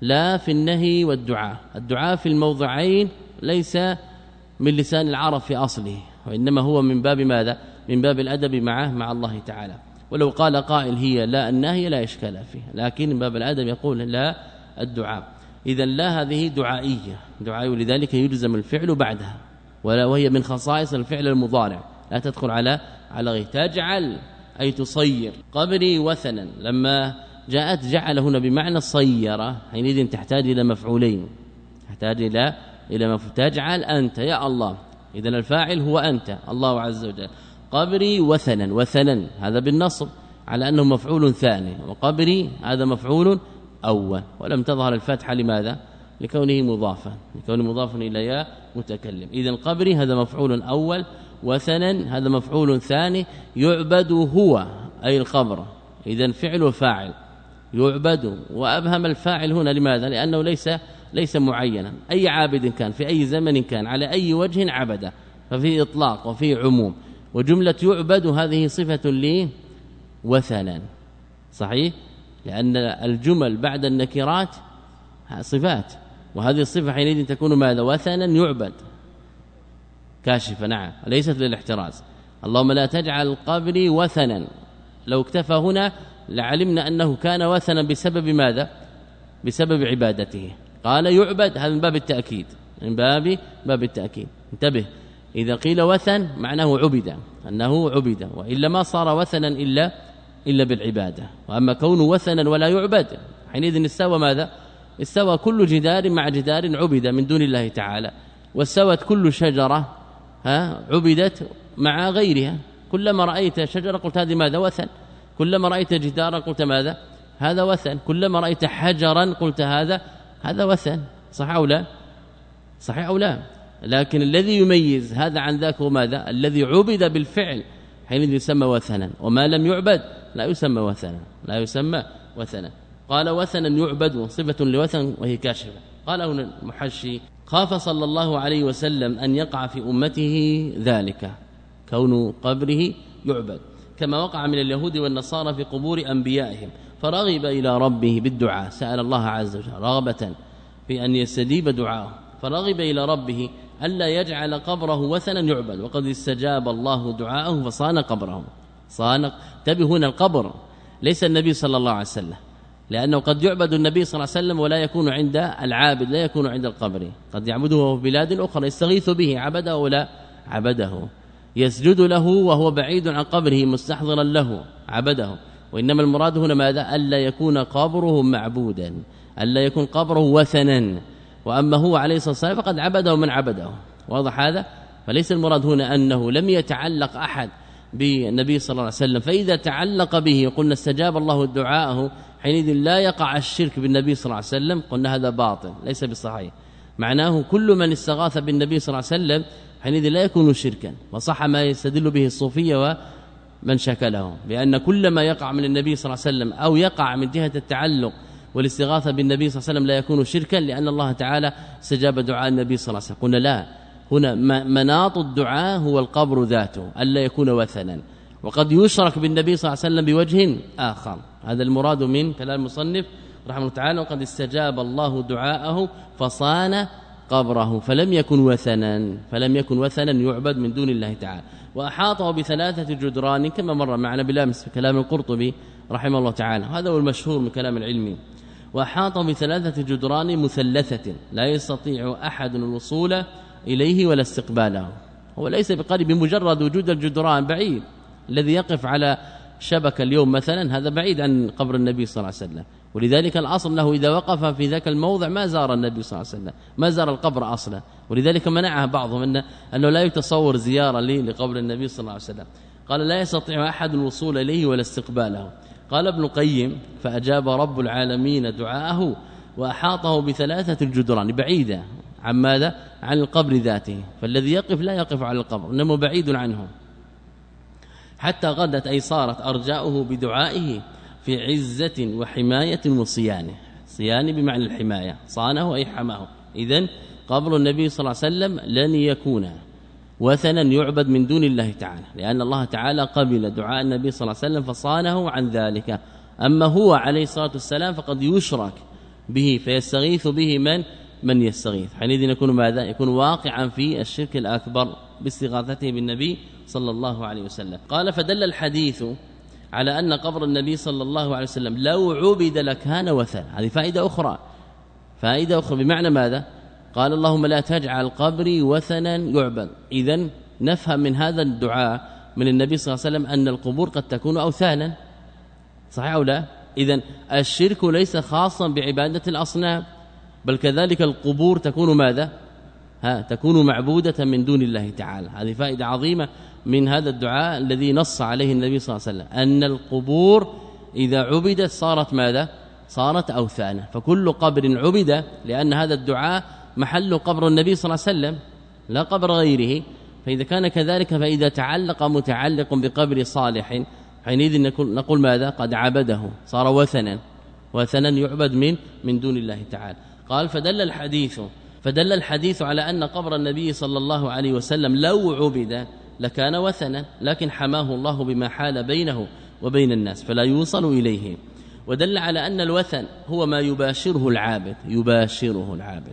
لا في النهي والدعاء. الدعاء في الموضعين ليس من لسان العرب في أصله وإنما هو من باب ماذا؟ من باب الأدب معه مع الله تعالى. ولو قال قائل هي لا النهي لا إشكال فيه لكن من باب الأدب يقول لا الدعاء. اذا لا هذه دعائية. دعاء ولذلك يلزم الفعل بعدها وهي من خصائص الفعل المضارع. لا تدخل على على غير. تجعل أي تصير. قبري وثنا لما جاءت جعل هنا بمعنى صيرة. حينئذ تحتاج إلى مفعولين. تحتاج إلى إلى مفعول. تجعل أنت يا الله. إذا الفاعل هو أنت الله عز وجل. قبري وثنا وثنا. هذا بالنصب على أنه مفعول ثاني. وقبري هذا مفعول أول. ولم تظهر الفتحة لماذا؟ لكونه مضافا. لكونه مضافا إلى يا متكلم. إذا قبري هذا مفعول أول. وثنا هذا مفعول ثاني. يعبد هو أي القبر. اذا فعل وفاعل. يعبد وأبهم الفاعل هنا لماذا؟ لأنه ليس ليس معينا. أي عابد كان في أي زمن كان على أي وجه عبد ففي إطلاق وفي عموم. وجملة يعبد هذه صفة لي وثنا. صحيح؟ لأن الجمل بعد النكرات صفات. وهذه الصفة حينئذ تكون ماذا؟ وثنا يعبد. كاشفة نعم. ليست للاحتراز. اللهم لا تجعل قبري وثنا. لو اكتفى هنا لعلمنا أنه كان وثنا بسبب ماذا؟ بسبب عبادته. قال يعبد هذا من باب التأكيد. من باب باب التأكيد. انتبه. إذا قيل وثن معناه عبد أنه عبد وإلا ما صار وثنا إلا إلا بالعبادة. وأما كونه وثنا ولا يعبد حينئذ استوى ماذا؟ استوى كل جدار مع جدار عبد من دون الله تعالى. واستوت كل شجرة ها عبدت مع غيرها. كلما رأيت شجرة قلت هذه ماذا؟ وثن. كلما رأيت جدارا قلت ماذا؟ هذا وثن. كلما رأيت حجرا قلت هذا هذا وثن. صح أو لا؟ صحيح أو لا؟ لكن الذي يميز هذا عن ذاك هو ماذا؟ الذي عبد بالفعل حينئذ يسمى وثنا. وما لم يعبد لا يسمى وثنا لا يسمى وثنا. قال وثنا يعبد صفة لوثن وهي كاشفة. قال هنا المحشي خاف صلى الله عليه وسلم أن يقع في أمته ذلك كون قبره يعبد. كما وقع من اليهود والنصارى في قبور أنبيائهم فرغب إلى ربه بالدعاء سأل الله عز وجل رغبة في أن يستجيب دعاءه فرغب إلى ربه ألا يجعل قبره وثنا يعبد وقد استجاب الله دعاءه فصان قبره صان تبه هنا القبر ليس النبي صلى الله عليه وسلم لأنه قد يعبد النبي صلى الله عليه وسلم ولا يكون عند العابد لا يكون عند القبر قد يعبده في بلاد أخرى يستغيث به عبده ولا عبده. يسجد له وهو بعيد عن قبره مستحضرا له عبده. وإنما المراد هنا ماذا؟ ألا يكون قبره معبودا ألا يكون قبره وثنا. وأما هو عليه الصلاة والسلام فقد عبده من عبده. واضح هذا؟ فليس المراد هنا أنه لم يتعلق أحد بالنبي صلى الله عليه وسلم. فإذا تعلق به قلنا استجاب الله دعاءه حينئذ لا يقع الشرك بالنبي صلى الله عليه وسلم قلنا هذا باطل ليس بصحيح. معناه كل من استغاث بالنبي صلى الله عليه وسلم حينئذ لا يكون شركا. وصح ما يستدل به الصوفية ومن شكله بأن كل ما يقع من النبي صلى الله عليه وسلم أو يقع من جهة التعلق والاستغاثة بالنبي صلى الله عليه وسلم لا يكون شركا لأن الله تعالى استجاب دعاء النبي صلى الله عليه وسلم. قلنا لا. هنا مناط الدعاء هو القبر ذاته ألا يكون وثنا. وقد يشرك بالنبي صلى الله عليه وسلم بوجه آخر. هذا المراد من كلام المصنف رحمه الله تعالى وقد استجاب الله دعاءه فصان قبره فلم يكن وثنا فلم يكن وثنا يعبد من دون الله تعالى. وأحاطه بثلاثة جدران كما مر معنا بلامس في كلام القرطبي رحمه الله تعالى. هذا هو المشهور من كلام العلم واحاط بثلاثة جدران مثلثة لا يستطيع أحد الوصول إليه ولا استقباله. هو ليس بقريب بمجرد وجود الجدران بعيد. الذي يقف على شبكة اليوم مثلا هذا بعيد عن قبر النبي صلى الله عليه وسلم. ولذلك الأصل انه إذا وقف في ذاك الموضع ما زار النبي صلى الله عليه وسلم ما زار القبر أصلا. ولذلك منعها بعضهم انه أنه لا يتصور زيارة لي لقبر النبي صلى الله عليه وسلم. قال لا يستطيع أحد الوصول إليه ولا استقباله. قال ابن القيم فأجاب رب العالمين دعاءه وأحاطه بثلاثة الجدران بعيدة عن ماذا؟ عن القبر ذاته. فالذي يقف لا يقف على القبر إنما بعيد عنه. حتى غدت أي صارت أرجاؤه بدعائه. في عزة وحماية وصيانه صيانه. بمعنى الحماية. صانه أي حماه. اذا قبر النبي صلى الله عليه وسلم لن يكون وثنا يعبد من دون الله تعالى لأن الله تعالى قبل دعاء النبي صلى الله عليه وسلم فصانه عن ذلك. أما هو عليه الصلاة والسلام فقد يشرك به فيستغيث به من؟ من يستغيث. حينئذ يكون ماذا؟ يكون واقعا في الشرك الأكبر باستغاثته بالنبي صلى الله عليه وسلم. قال فدل الحديث على أن قبر النبي صلى الله عليه وسلم لو عبد لكان وثن. هذه فائدة أخرى. فائدة أخرى. بمعنى ماذا؟ قال اللهم لا تجعل قبري وثنا يعبد. اذا نفهم من هذا الدعاء من النبي صلى الله عليه وسلم أن القبور قد تكون أوثانا. صحيح أو لا؟ اذا الشرك ليس خاصا بعبادة الأصنام. بل كذلك القبور تكون ماذا؟ ها تكون معبودة من دون الله تعالى. هذه فائدة عظيمة. من هذا الدعاء الذي نص عليه النبي صلى الله عليه وسلم أن القبور إذا عبدت صارت ماذا؟ صارت أوثانا. فكل قبر عبد لأن هذا الدعاء محل قبر النبي صلى الله عليه وسلم لا قبر غيره. فإذا كان كذلك فإذا تعلق متعلق بقبر صالح حينئذ نقول, ماذا؟ قد عبده صار وثنا. وثنا يعبد من من دون الله تعالى. قال فدل الحديث فدل الحديث على أن قبر النبي صلى الله عليه وسلم لو عبد لكان وثنا لكن حماه الله بما حال بينه وبين الناس فلا يوصل إليه. ودل على أن الوثن هو ما يباشره العابد يباشره العابد.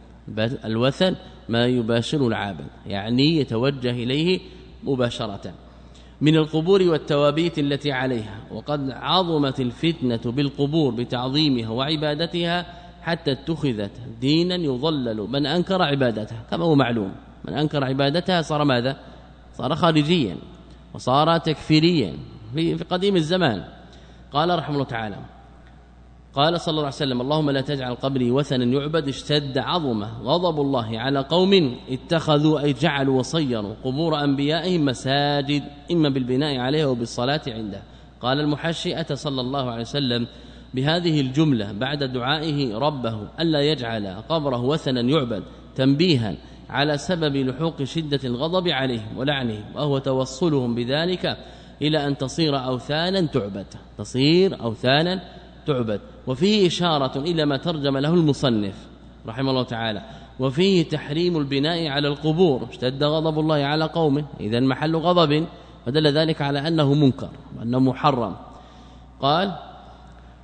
الوثن ما يباشر العابد يعني يتوجه إليه مباشرة. من القبور والتوابيت التي عليها وقد عظمت الفتنة بالقبور بتعظيمها وعبادتها حتى اتخذت دينا يضلل من أنكر عبادتها كما هو معلوم. من أنكر عبادتها صار ماذا؟ صار خارجيا وصار تكفيريا في قديم الزمان. قال رحمه الله تعالى قال صلى الله عليه وسلم اللهم لا تجعل قبري وثنا يعبد اشتد عظمه غضب الله على قوم اتخذوا أي جعلوا وصيروا قبور أنبيائهم مساجد إما بالبناء عليها وبالصلاة عنده. قال المحشي أتى صلى الله عليه وسلم بهذه الجملة بعد دعائه ربه ألا يجعل قبره وثنا يعبد تنبيها على سبب لحوق شدة الغضب عليهم ولعنهم وهو توصلهم بذلك إلى أن تصير أوثانا تعبد تصير أوثانا تعبد. وفيه إشارة إلى ما ترجم له المصنف رحمه الله تعالى. وفيه تحريم البناء على القبور اشتد غضب الله على قوم إذا محل غضب ودل ذلك على أنه منكر وأنه محرم. قال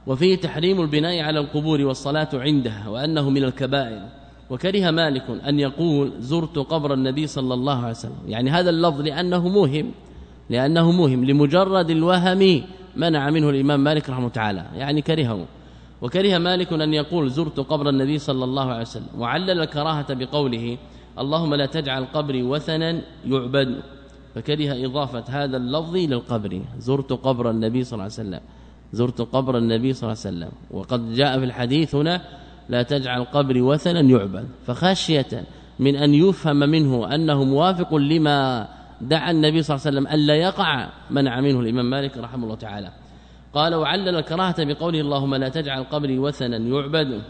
وفيه تحريم البناء على القبور والصلاة عندها وأنه من الكبائر. وكره مالك أن يقول زرت قبر النبي صلى الله عليه وسلم. يعني هذا اللفظ لأنه مهم لأنه مهم لمجرد الوهم منع منه الإمام مالك رحمه تعالى. يعني كرهه. وكره مالك أن يقول زرت قبر النبي صلى الله عليه وسلم. وعلل الكراهة بقوله اللهم لا تجعل قبري وثنا يعبد. فكره إضافة هذا اللفظ للقبر. زرت قبر النبي صلى الله عليه وسلم. زرت قبر النبي صلى الله عليه وسلم. وقد جاء في الحديث هنا لا تجعل قبري وثنا يعبد. فخشية من أن يفهم منه أنه موافق لما دعا النبي صلى الله عليه وسلم ألا يقع منع منه الإمام مالك رحمه الله تعالى. قال وعلل الكراهة بقوله اللهم لا تجعل قبري وثنا يعبد.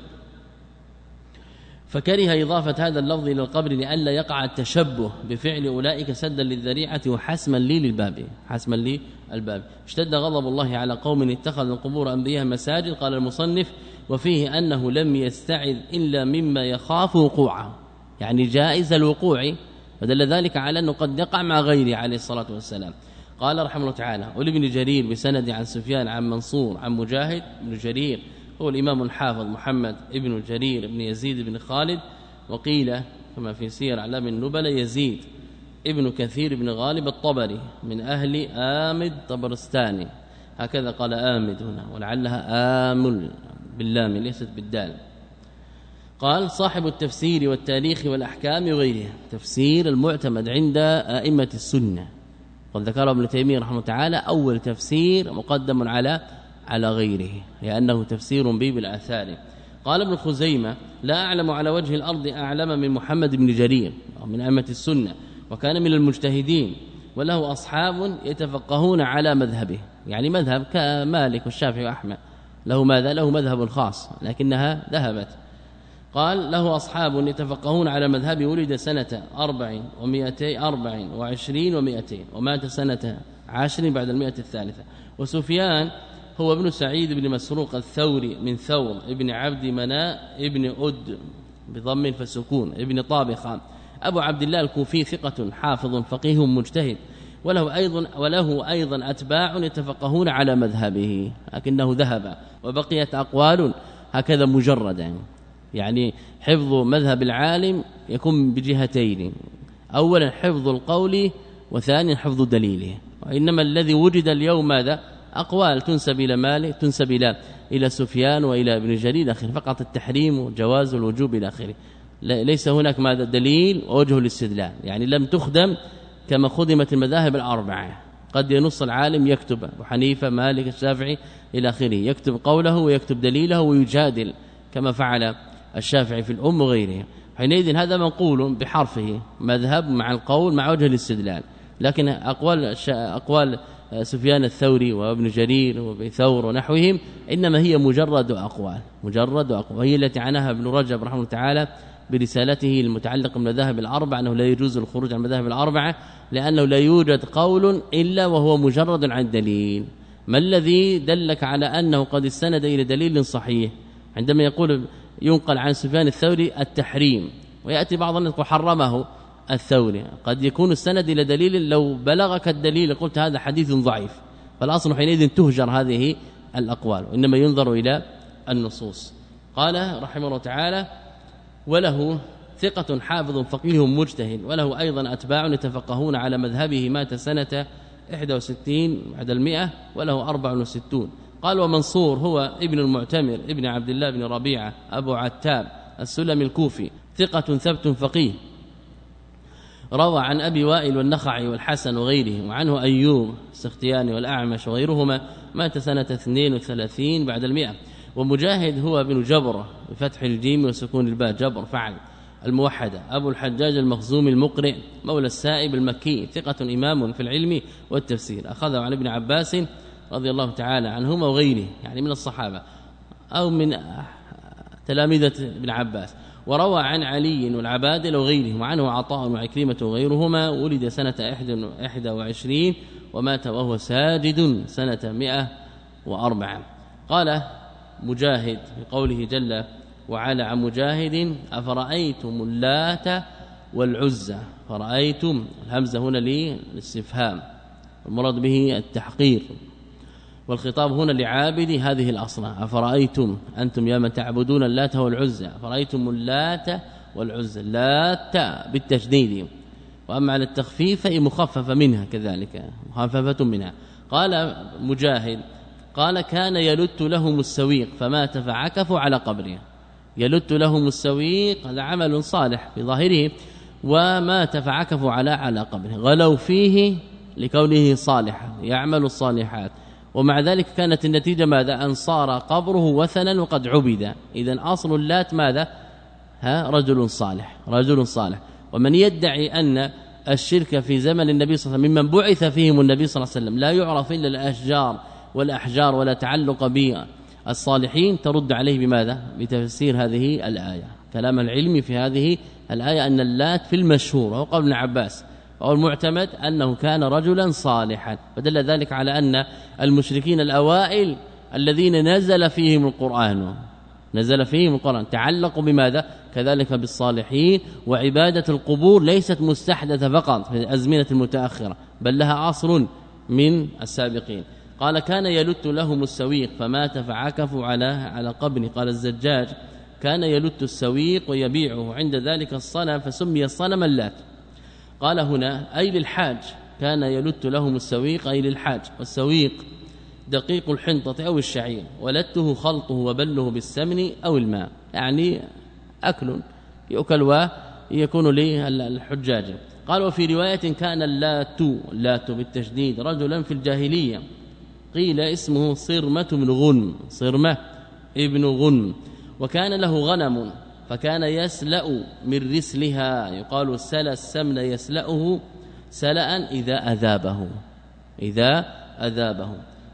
فكره إضافة هذا اللفظ إلى القبر لئلا يقع التشبه بفعل أولئك سدا للذريعة وحسما لي للباب. حسما لي الباب. اشتد غضب الله على قوم اتخذوا قبور أنبياء مساجد. قال المصنف وفيه أنه لم يستعذ إلا مما يخاف وقوعه يعني جائز الوقوع فدل ذلك على أنه قد يقع مع غيره عليه الصلاة والسلام. قال رحمه الله تعالى ولابن جرير بسند عن سفيان عن منصور عن مجاهد بن جرير هو الإمام الحافظ محمد ابن جرير بن يزيد بن خالد وقيل كما في سير أعلام النبلاء يزيد ابن كثير بن غالب الطبري من أهل آمد طبرستاني. هكذا قال آمد هنا ولعلها آمل. باللام ليست بالدال. قال صاحب التفسير والتاريخ والأحكام وغيرها تفسير المعتمد عند أئمة السنة. قد ذكره ابن تيمية رحمه تعالى أول تفسير مقدم على على غيره لأنه تفسير به بالآثار. قال ابن خزيمة لا أعلم على وجه الأرض أعلم من محمد بن جرير من أئمة السنة وكان من المجتهدين وله أصحاب يتفقهون على مذهبه. يعني مذهب كمالك والشافعي وأحمد. له ماذا؟ له مذهب خاص لكنها ذهبت. قال له أصحاب يتفقهون على مذهبه ولد سنة أربع ومئتي أربع وعشرين ومئتين ومات سنة عشر بعد المئة الثالثة. وسفيان هو ابن سعيد بن مسروق الثوري من ثور ابن عبد مناء ابن أد بضم فسكون ابن طابخة أبو عبد الله الكوفي ثقة حافظ فقيه مجتهد. وله أيضا وله أيضا أتباع يتفقهون على مذهبه لكنه ذهب وبقيت أقوال هكذا مجردا. يعني حفظ مذهب العالم يكون بجهتين اولا حفظ القول وثانيا حفظ دليله. وإنما الذي وجد اليوم ماذا أقوال تنسب إلى مالك تنسب إلى إلى سفيان وإلى ابن جرير اخر فقط التحريم وجواز الوجوب إلى آخره. ليس هناك ماذا؟ دليل ووجه الاستدلال. يعني لم تخدم كما خدمت المذاهب الأربعة. قد ينص العالم يكتب أبو حنيفة مالك الشافعي إلى آخره. يكتب قوله ويكتب دليله ويجادل كما فعل الشافعي في الأم وغيره حينئذ هذا منقول بحرفه مذهب مع القول مع وجه الاستدلال. لكن أقوال أقوال سفيان الثوري وابن جرير وابي ثور ونحوهم إنما هي مجرد أقوال مجرد أقوال. وهي التي عناها ابن رجب رحمه الله تعالى برسالته المتعلقة بالمذاهب الأربعة أنه لا يجوز الخروج عن المذاهب الأربعة لأنه لا يوجد قول إلا وهو مجرد عن دليل. ما الذي دلك على أنه قد استند إلى دليل صحيح؟ عندما يقول ينقل عن سفيان الثوري التحريم ويأتي بعض الناس حرمه الثوري. قد يكون السند إلى دليل لو بلغك الدليل قلت هذا حديث ضعيف. فالأصل حينئذ تهجر هذه الأقوال وإنما ينظر إلى النصوص. قال رحمه الله تعالى وله ثقة حافظ فقيه مجتهد وله أيضا أتباع يتفقهون على مذهبه مات سنة 61 بعد المئة وله 64 قال ومنصور هو ابن المعتمر ابن عبد الله بن ربيعة أبو عتاب السلمي الكوفي ثقة ثبت فقيه. روى عن أبي وائل والنخعي والحسن وغيرهم وعنه أيوب السختياني والأعمش وغيرهما مات سنة 32 بعد المئة. ومجاهد هو ابن جبر بفتح الجيم وسكون الباء جبر فعل. الموحدة أبو الحجاج المخزومي المقرئ مولى السائب المكي ثقة إمام في العلم والتفسير. أخذه عن ابن عباس رضي الله تعالى عنهما وغيره يعني من الصحابة أو من تلامذة ابن عباس. وروى عن علي والعبادل وغيرهم وعنه عطاء وعكرمة وغيرهما ولد سنة 21 ومات وهو ساجد سنة 104 قال مجاهد في قوله جل وعلا عن مجاهد أفرأيتم اللات والعزى؟ فرأيتم الهمزة هنا للاستفهام المراد به التحقير. والخطاب هنا لعابد هذه الأصنام. أفرأيتم؟ أنتم يا من تعبدون اللات والعزى. أفرأيتم اللات والعزى؟ اللات بالتشديد. وأما على التخفيف فهي مخففة منها كذلك مخففة منها. قال مجاهد قال كان يلت لهم السويق فمات فعكفوا على قبره. يلت لهم السويق هذا عمل صالح في ظاهره ومات فعكفوا على على قبره. غلوا فيه لكونه صالحا يعمل الصالحات. ومع ذلك كانت النتيجة ماذا؟ أن صار قبره وثنا وقد عبد. اذا أصل اللات ماذا؟ ها رجل صالح رجل صالح. ومن يدعي أن الشرك في زمن النبي صلى الله عليه وسلم ممن بعث فيهم النبي صلى الله عليه وسلم لا يعرف إلا الأشجار. والأحجار ولا تعلق به الصالحين ترد عليه بماذا؟ بتفسير هذه الآية. كلام العلم في هذه الآية أن اللات في المشهور قول ابن عباس. أو المعتمد أنه كان رجلا صالحا. فدل ذلك على أن المشركين الأوائل الذين نزل فيهم القرآن. نزل فيهم القرآن. تعلقوا بماذا؟ كذلك بالصالحين. وعبادة القبور ليست مستحدثة فقط في الأزمنة المتأخرة بل لها أصل من السابقين. قال كان يلت لهم السويق فمات فعكفوا على على قبر قال الزجاج كان يلت السويق ويبيعه عند ذلك الصنم فسمي الصنم اللات قال هنا أي للحاج. كان يلت لهم السويق أي للحاج. والسويق دقيق الحنطة أو الشعير ولته خلطه وبله بالسمن أو الماء. يعني أكل يؤكل ويكون للحجاج قال وفي رواية كان اللات اللات بالتشديد رجلا في الجاهلية. قيل اسمه صرمة بن غنم صرمة ابن غنم. وكان له غنم فكان يسلأ من رسلها. يقال سلا السمن يسلأه سلأ إذا أذابه إذا أذابه.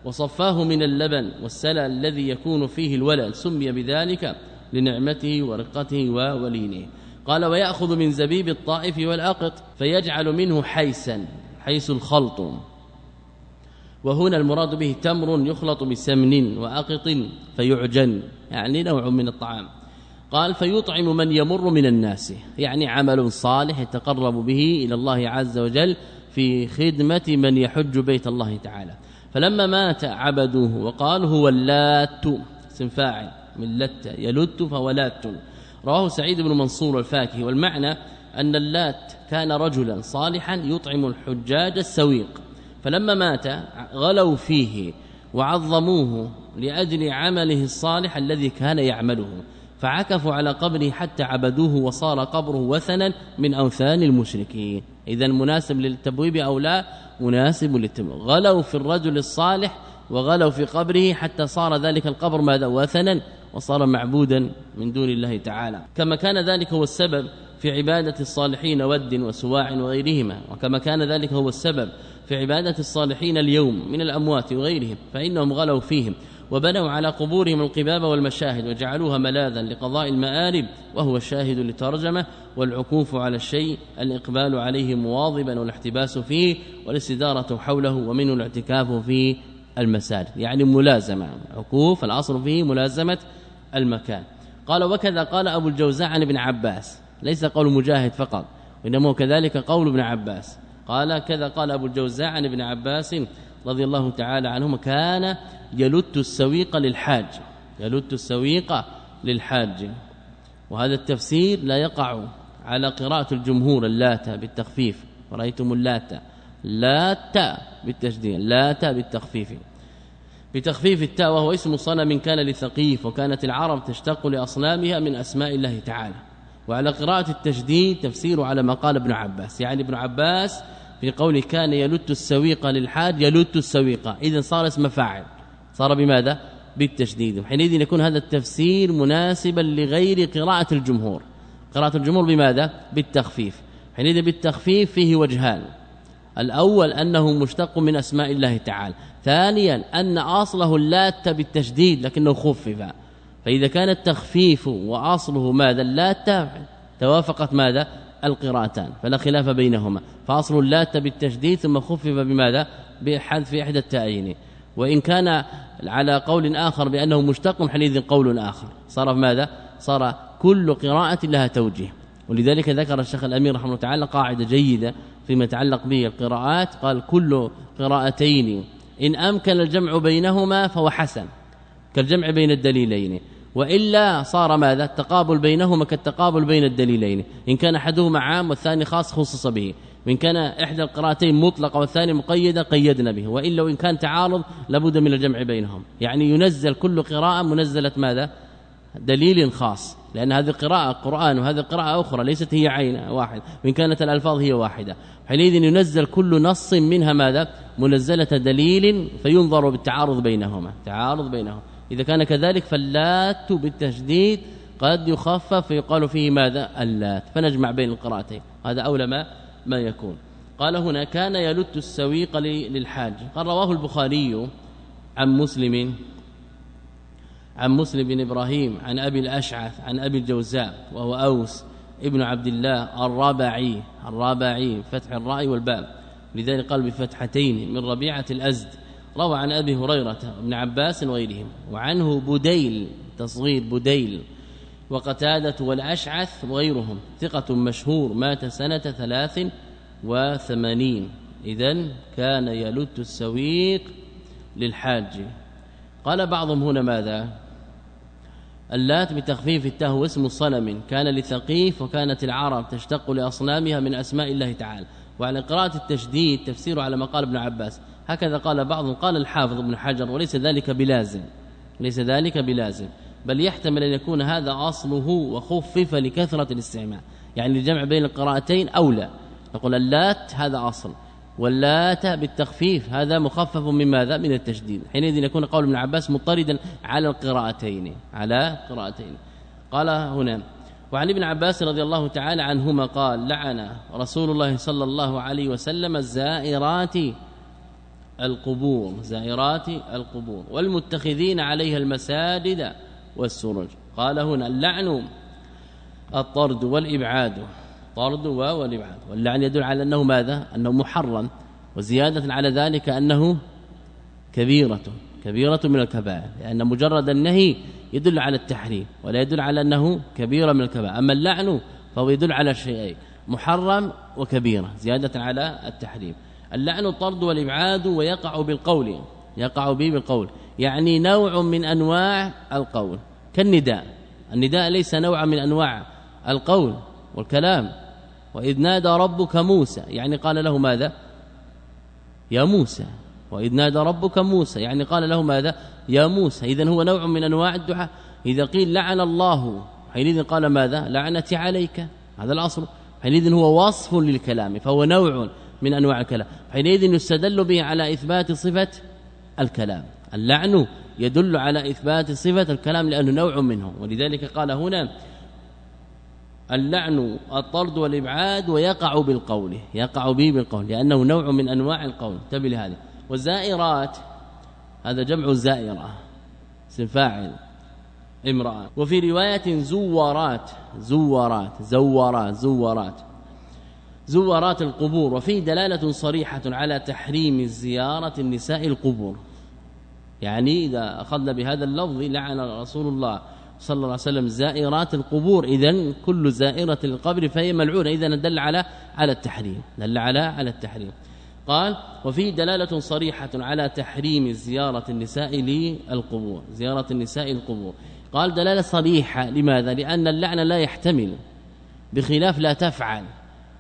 وصفاه من اللبن والسلأ الذي يكون فيه الولد. سمي بذلك لنعمته ورقته وولينه. قال ويأخذ من زبيب الطائف والأقط فيجعل منه حيسا حيس الخلط. وهنا المراد به تمر يخلط بسمن وأقط فيعجن يعني نوع من الطعام. قال فيطعم من يمر من الناس يعني عمل صالح يتقرب به إلى الله عز وجل في خدمة من يحج بيت الله تعالى. فلما مات عبدوه وقال هو اللات اسم فاعل من لت يلت فهو لات. رواه سعيد بن منصور الفاكهي. والمعنى أن اللات كان رجلا صالحا يطعم الحجاج السويق. فلما مات غلوا فيه وعظموه لأجل عمله الصالح الذي كان يعمله فعكفوا على قبره حتى عبدوه وصار قبره وثنا من أوثان المشركين. اذا مناسب للتبويب أو لا؟ مناسب للتبويب. غلوا في الرجل الصالح وغلوا في قبره حتى صار ذلك القبر ماذا؟ وثنا وصار معبودا من دون الله تعالى. كما كان ذلك هو السبب في عبادة الصالحين ود وسواع وغيرهما. وكما كان ذلك هو السبب في عبادة الصالحين اليوم من الأموات وغيرهم فإنهم غلوا فيهم وبنوا على قبورهم القباب والمشاهد وجعلوها ملاذا لقضاء المآرب وهو الشاهد لترجمة والعكوف على الشيء الإقبال عليه مواظبا والاحتباس فيه والاستدارة حوله ومنه الاعتكاف في المساجد يعني ملازمة. عكوف الأصل فيه ملازمة المكان. قال وكذا قال أبو الجوزاء عن ابن عباس. ليس قول مجاهد فقط وإنما كذلك قول ابن عباس. قال كذا قال أبو الجوزاء عن ابن عباس رضي الله تعالى عنهما كان يلت السويق للحاج يلت السويق للحاج. وهذا التفسير لا يقع على قراءة الجمهور اللات بالتخفيف رأيتم اللات لات بالتشديد لات بالتخفيف. بتخفيف التاء وهو اسم صنم كان لثقيف وكانت العرب تشتق لأصنامها من أسماء الله تعالى. وعلى قراءة التشديد تفسير على ما قال ابن عباس. يعني ابن عباس في قوله كان يلت السويق للحاج يلت السويق. اذا صار اسم فاعل. صار بماذا؟ بالتشديد حينئذ يكون هذا التفسير مناسبا لغير قراءة الجمهور. قراءة الجمهور بماذا؟ بالتخفيف. حينئذ بالتخفيف فيه وجهان. الأول أنه مشتق من أسماء الله تعالى. ثانيا أن أصله اللات بالتشديد لكنه خفف فإذا كان التخفيف وأصله ماذا؟ اللات توافقت ماذا؟ القراءتان فلا خلاف بينهما. فأصل اللات بالتشديد ثم خفف بماذا؟ بحذف إحدى التايين وإن كان على قول آخر بأنه مشتق حينئذ قول آخر. صار ماذا؟ صار كل قراءة لها توجيه. ولذلك ذكر الشيخ الأمير رحمه الله تعالى قاعدة جيدة فيما يتعلق به القراءات قال كل قراءتين إن أمكن الجمع بينهما فهو حسن كالجمع بين الدليلين وإلا صار ماذا؟ التقابل بينهما كالتقابل بين الدليلين إن كان أحدهما عام والثاني خاص خصص به وإن كان إحدى القراءتين مطلقة والثاني مقيدة قيدنا به وإلا وإن كان تعارض لابد من الجمع بينهم يعني ينزل كل قراءة منزلة ماذا؟ دليل خاص لأن هذه قراءة قرآن وهذه قراءة أخرى ليست هي عين واحد وإن كانت الألفاظ هي واحدة. حينئذ ينزل كل نص منها ماذا؟ منزله دليل فينظر بالتعارض بينهما تعارض بينهما. إذا كان كذلك فاللات بالتشديد قد يخفف فيقال فيه ماذا؟ اللات. فنجمع بين القراءتين. هذا أولى ما ما يكون. قال هنا كان يلت السويق للحاج قال رواه البخاري عن مسلم عن مسلم بن إبراهيم عن أبي الأشعث عن أبي الجوزاء وهو أوس ابن عبد الله الرابعي الرابعي فتح الراء والباء لذلك قال بفتحتين من ربيعة الأزد. روى عن أبي هريرة وابن عباس وغيرهم وعنه بديل تصغير بديل وقتادة والأشعث وغيرهم. ثقة مشهور مات سنة ثلاث وثمانين. اذا كان يلت السويق للحاج. قال بعضهم هنا ماذا؟ اللات بتخفيف التاء هو اسم صنم كان لثقيف وكانت العرب تشتق لأصنامها من أسماء الله تعالى. وعلى قراءة التشديد تفسيره على ما قال ابن عباس. هكذا قال بعضهم قال الحافظ ابن حجر وليس ذلك بلازم ليس ذلك بلازم بل يحتمل أن يكون هذا أصله وخفف لكثرة الاستعمال. يعني الجمع بين القراءتين أولى. نقول اللات هذا أصل. واللات بالتخفيف. هذا مخفف من ماذا؟ من التشديد. حينئذ يكون قول ابن عباس مضطردا على القراءتين على قراءتين. قال هنا وعن ابن عباس رضي الله تعالى عنهما قال لعن رسول الله صلى الله عليه وسلم الزائرات القبور زائرات القبور والمتخذين عليها المساجد والسرج. قال هنا اللعن الطرد والإبعاد. طرد والابعاد واللعن يدل على أنه ماذا؟ أنه محرم. وزيادة على ذلك أنه كبيرة كبيرة من الكبائر. لأن مجرد النهي يدل على التحريم ولا يدل على أنه كبيرة من الكبائر. أما اللعن فهو يدل على شيئين محرم وكبيرة زيادة على التحريم. اللعن الطرد والإبعاد ويقع بالقول يقع به بالقول. يعني نوع من أنواع القول. كالنداء. النداء ليس نوعا من أنواع القول والكلام. وإذ نادى ربك موسى يعني قال له ماذا؟ يا موسى. وإذ نادى ربك موسى يعني قال له ماذا؟ يا موسى. اذا هو نوع من أنواع الدعاء. إذا قيل لعن الله حينئذ قال ماذا؟ لعنتي عليك. هذا الأصل. حينئذ هو وصف للكلام فهو نوع من أنواع الكلام. حينئذ يستدل به على إثبات صفة الكلام. اللعن يدل على إثبات صفة الكلام لأنه نوع منه. ولذلك قال هنا اللعن الطرد والإبعاد ويقع بالقول يقع به بالقول لأنه نوع من أنواع القول. انتبه لهذا والزائرات هذا جمع زائره اسم فاعل امرأة. وفي رواية زورات زورات زورات زورات زورات القبور. وفي دلالة صريحة على تحريم زيارة النساء القبور. يعني إذا أخذنا بهذا اللفظ لعن رسول الله. صلى الله عليه وسلم زائرات القبور. اذا كل زائرة للقبر فهي ملعونة. اذا دل على على التحريم. دل على على التحريم. قال وفي دلالة صريحة على تحريم زيارة النساء للقبور. زيارة النساء القبور قال دلالة صريحة. لماذا؟ لأن اللعن لا يحتمل. بخلاف لا تفعل.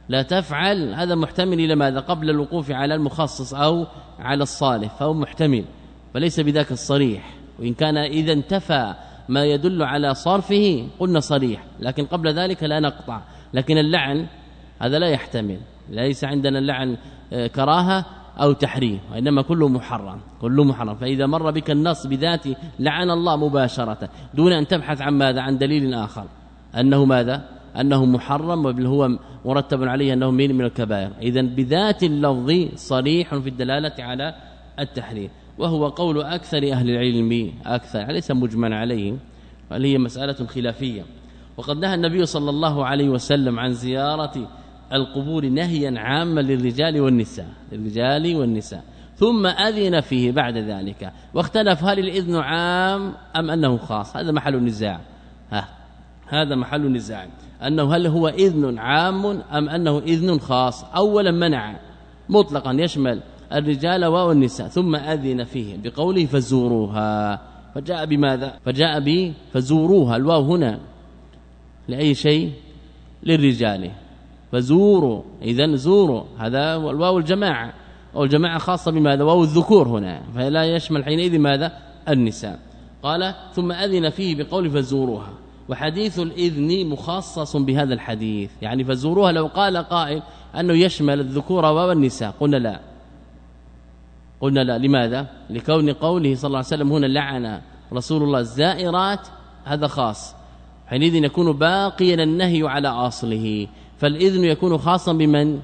لا تفعل هذا محتمل إلى ماذا؟ قبل الوقوف على المخصص أو على الصالح فهو محتمل. فليس بذاك الصريح. وإن كان إذا انتفى ما يدل على صرفه قلنا صريح لكن قبل ذلك لا نقطع. لكن اللعن هذا لا يحتمل ليس عندنا اللعن آه، كراهة أو تحريم وإنما كله محرم كله محرم. فإذا مر بك النص بذاته لعن الله مباشرة دون أن تبحث عن ماذا؟ عن دليل آخر. أنه ماذا؟ أنه محرم وبل هو مرتب عليه أنه من من الكبائر. اذا بذات اللفظ صريح في الدلالة على التحريم. وهو قول أكثر أهل العلم أكثر ليس مجمع عليه بل هي مسألة خلافية. وقد نهى النبي صلى الله عليه وسلم عن زيارة القبور نهيا عاما للرجال والنساء للرجال والنساء. ثم أذن فيه بعد ذلك. واختلف هل الإذن عام أم أنه خاص. هذا محل النزاع ها هذا محل النزاع أنه هل هو إذن عام أم أنه إذن خاص. أولا منع مطلقا يشمل الرجال والنساء ثم أذن فيه بقوله فزوروها. فجاء بماذا؟ فجاء به فزوروها. الواو هنا لأي شيء؟ للرجال. فزوروا. اذا زوروا. هذا الواو الجماعة. أو الجماعة خاصة بماذا؟ واو الذكور هنا. فلا يشمل حينئذ ماذا؟ النساء. قال ثم أذن فيه بقول فزوروها. وحديث الإذن مخصص بهذا الحديث. يعني فزوروها لو قال قائل أنه يشمل الذكور والنساء قلنا لا. قلنا لا لماذا؟ لكون قوله صلى الله عليه وسلم هنا لعن رسول الله الزائرات هذا خاص. حينئذ يكون باقيا النهي على أصله فالإذن يكون خاصا بمن؟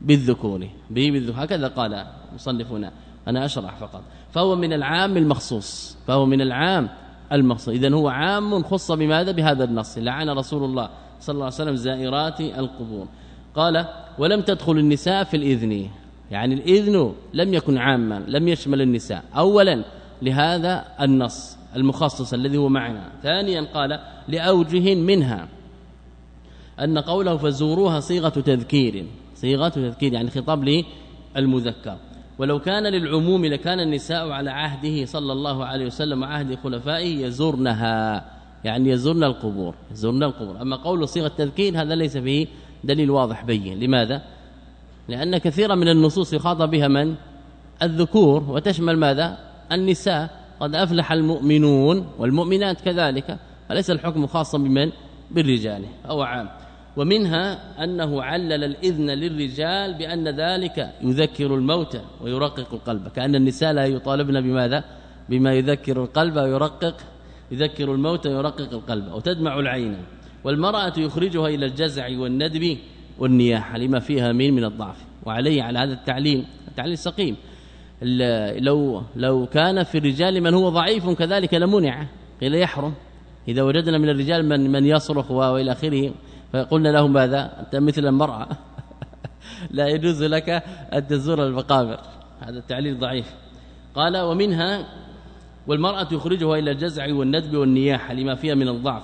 بالذكور به هكذا قال مصنفنا. أنا أشرح فقط. فهو من العام المخصوص فهو من العام المخصوص. اذا هو عام خص بماذا؟ بهذا النص. لعن رسول الله صلى الله عليه وسلم زائرات القبور. قال ولم تدخل النساء في الإذن. يعني الإذن لم يكن عاما لم يشمل النساء. اولا لهذا النص المخصص الذي هو معنا. ثانيا قال لأوجه منها أن قوله فزوروها صيغة تذكير صيغة تذكير يعني خطاب للمذكر. ولو كان للعموم لكان النساء على عهده صلى الله عليه وسلم وعهد خلفائه يزورنها يعني يزورن القبور يزورن القبور. أما قول صيغة التذكير هذا ليس فيه دليل واضح بين. لماذا؟ لأن كثيرا من النصوص يخاطب بها من؟ الذكور. وتشمل ماذا؟ النساء. قد أفلح المؤمنون والمؤمنات كذلك. فليس الحكم خاصا بمن؟ بالرجال أو عام. ومنها أنه علل الإذن للرجال بأن ذلك يذكر الموتى ويرقق القلب. كأن النساء لا يطالبن بماذا؟ بما يذكر القلب ويرقق يذكر الموتى ويرقق القلب أو تدمع العين. والمرأة يخرجها إلى الجزع والندب والنياحة لما فيها من من الضعف. وعليه على هذا التعليم التعليم سقيم لو لو كان في الرجال من هو ضعيف كذلك لمنع. قيل يحرم. إذا وجدنا من الرجال من من يصرخ وإلى آخره فقلنا لهم ماذا؟ أنت مثل المرأة. (laughs) لا يجوز لك أن تزور المقابر. هذا التعليل ضعيف. قال ومنها والمرأة يخرجها إلى الجزع والندب والنياحة لما فيها من الضعف.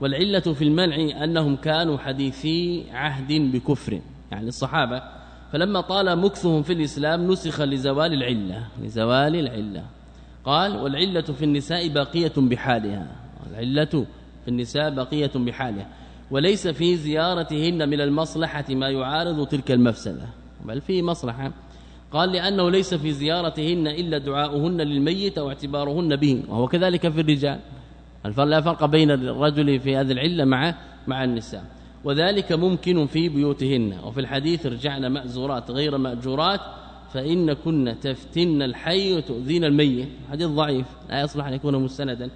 والعلة في المنع أنهم كانوا حديثي عهد بكفر يعني الصحابة. فلما طال مكثهم في الإسلام نسخ لزوال العلة لزوال العلة. قال والعلة في النساء باقية بحالها. العلة في النساء باقية بحالها. وليس في زيارتهن من المصلحة ما يعارض تلك المفسدة بل في مصلحة. قال لأنه ليس في زيارتهن إلا دعاؤهن للميت أو اعتبارهن به وهو كذلك في الرجال. لا فرق بين الرجل في هذه العلة مع مع النساء. وذلك ممكن في بيوتهن. وفي الحديث رجعنا مأزورات غير مأجورات فإن كن تفتن الحي وتؤذين الميت. حديث ضعيف لا يصلح أن يكون مستندا.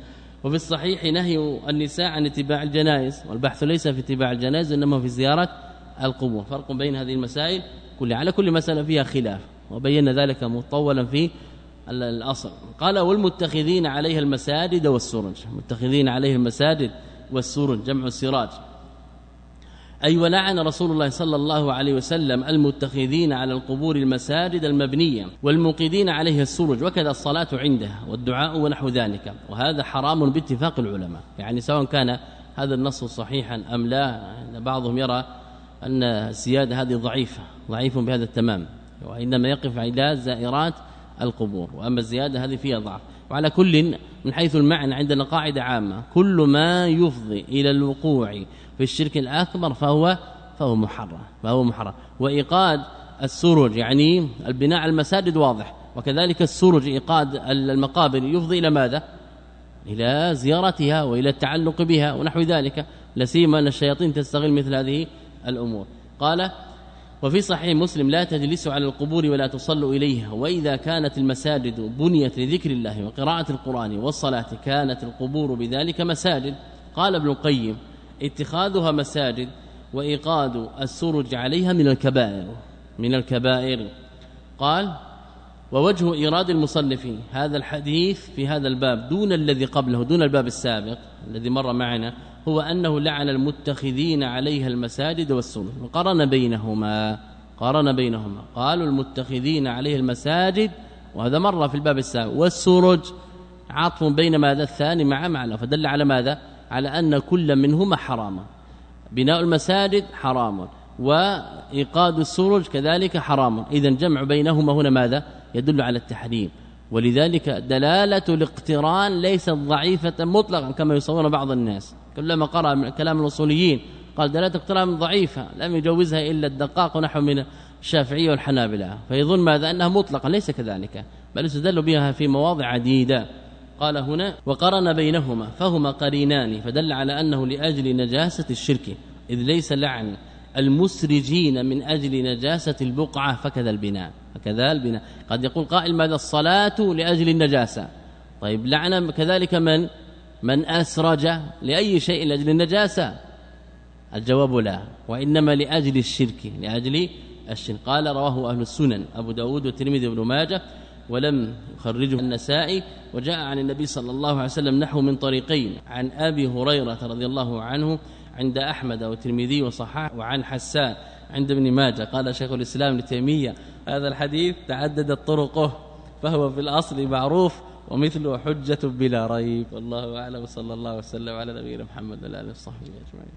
وفي الصحيح نهي النساء عن اتباع الجنائز. والبحث ليس في اتباع الجنائز إنما في زيارة القبور. فرق بين هذه المسائل. كل على كل مسألة فيها خلاف. وبينا ذلك مطولا في الأصل. قال والمتخذين عليها المساجد والسرج. متخذين عليه المساجد والسرج جمع السراج. أي ولعن رسول الله صلى الله عليه وسلم المتخذين على القبور المساجد المبنية والموقدين عليها السرج وكذا الصلاة عندها والدعاء ونحو ذلك. وهذا حرام باتفاق العلماء. يعني سواء كان هذا النص صحيحا أم لا بعضهم يرى أن السيادة هذه ضعيفة ضعيف بهذا التمام. وإنما يقف على زائرات القبور. وأما الزيادة هذه فيها ضعف. وعلى كل من حيث المعنى عندنا قاعدة عامة. كل ما يفضي إلى الوقوع في الشرك الأكبر فهو فهو محرم فهو محرم. وإيقاد السرج يعني البناء على المساجد واضح. وكذلك السرج إيقاد المقابر يفضي إلى ماذا؟ إلى زيارتها وإلى التعلق بها ونحو ذلك. لسيما أن الشياطين تستغل مثل هذه الأمور. قال وفي صحيح مسلم لا تجلسوا على القبور ولا تصلوا إليها وإذا كانت المساجد بنيت لذكر الله وقراءة القرآن والصلاة كانت القبور بذلك مساجد. قال ابن القيم اتخاذها مساجد وإيقاد السرج عليها من الكبائر من الكبائر. قال ووجه إيراد المصنفين هذا الحديث في هذا الباب دون الذي قبله دون الباب السابق الذي مر معنا هو أنه لعن المتخذين عليها المساجد والسرج وقرن بينهما قارن بينهما. قالوا المتخذين عليها المساجد وهذا مر في الباب السابق والسرج عطف بين ماذا؟ الثاني مع معنى. فدل على ماذا؟ على أن كل منهما حرام بناء المساجد حرام وإيقاد السرج كذلك حرام. اذا جمع بينهما هنا ماذا؟ يدل على التحريم. ولذلك دلالة الاقتران ليست ضعيفة مطلقا كما يصور بعض الناس. كلما قرأ كلام الأصوليين قال دلالة الاقتران ضعيفة لم يجوزها إلا الدقاق ونحو من الشافعية والحنابلة. فيظن ماذا؟ أنها مطلقا ليس كذلك بل استدل بها في مواضع عديدة. قال هنا وقرن بينهما فهما قرينان فدل على أنه لأجل نجاسة الشرك إذ ليس لعن المسرجين من أجل نجاسة البقعة فكذا البناء. فكذا البناء. قد يقول قائل ماذا الصلاة لأجل النجاسة؟ طيب لعن كذلك من؟ من أسرج لأي شيء لأجل النجاسة؟ الجواب لا وإنما لأجل الشرك لأجل الشرك. قال رواه أهل السنن أبو داود والترمذي وابن ماجه ولم يخرجه النسائي وجاء عن النبي صلى الله عليه وسلم نحو من طريقين عن أبي هريرة رضي الله عنه عند أحمد والترمذي وصححه وعن حسان عند ابن ماجه. قال شيخ الإسلام ابن تيميه هذا الحديث تعددت طرقه فهو في الأصل معروف ومثله حجة بلا ريب. والله أعلم. صلى الله وسلم على نبينا محمد وعلى آله وصحبه أجمعين.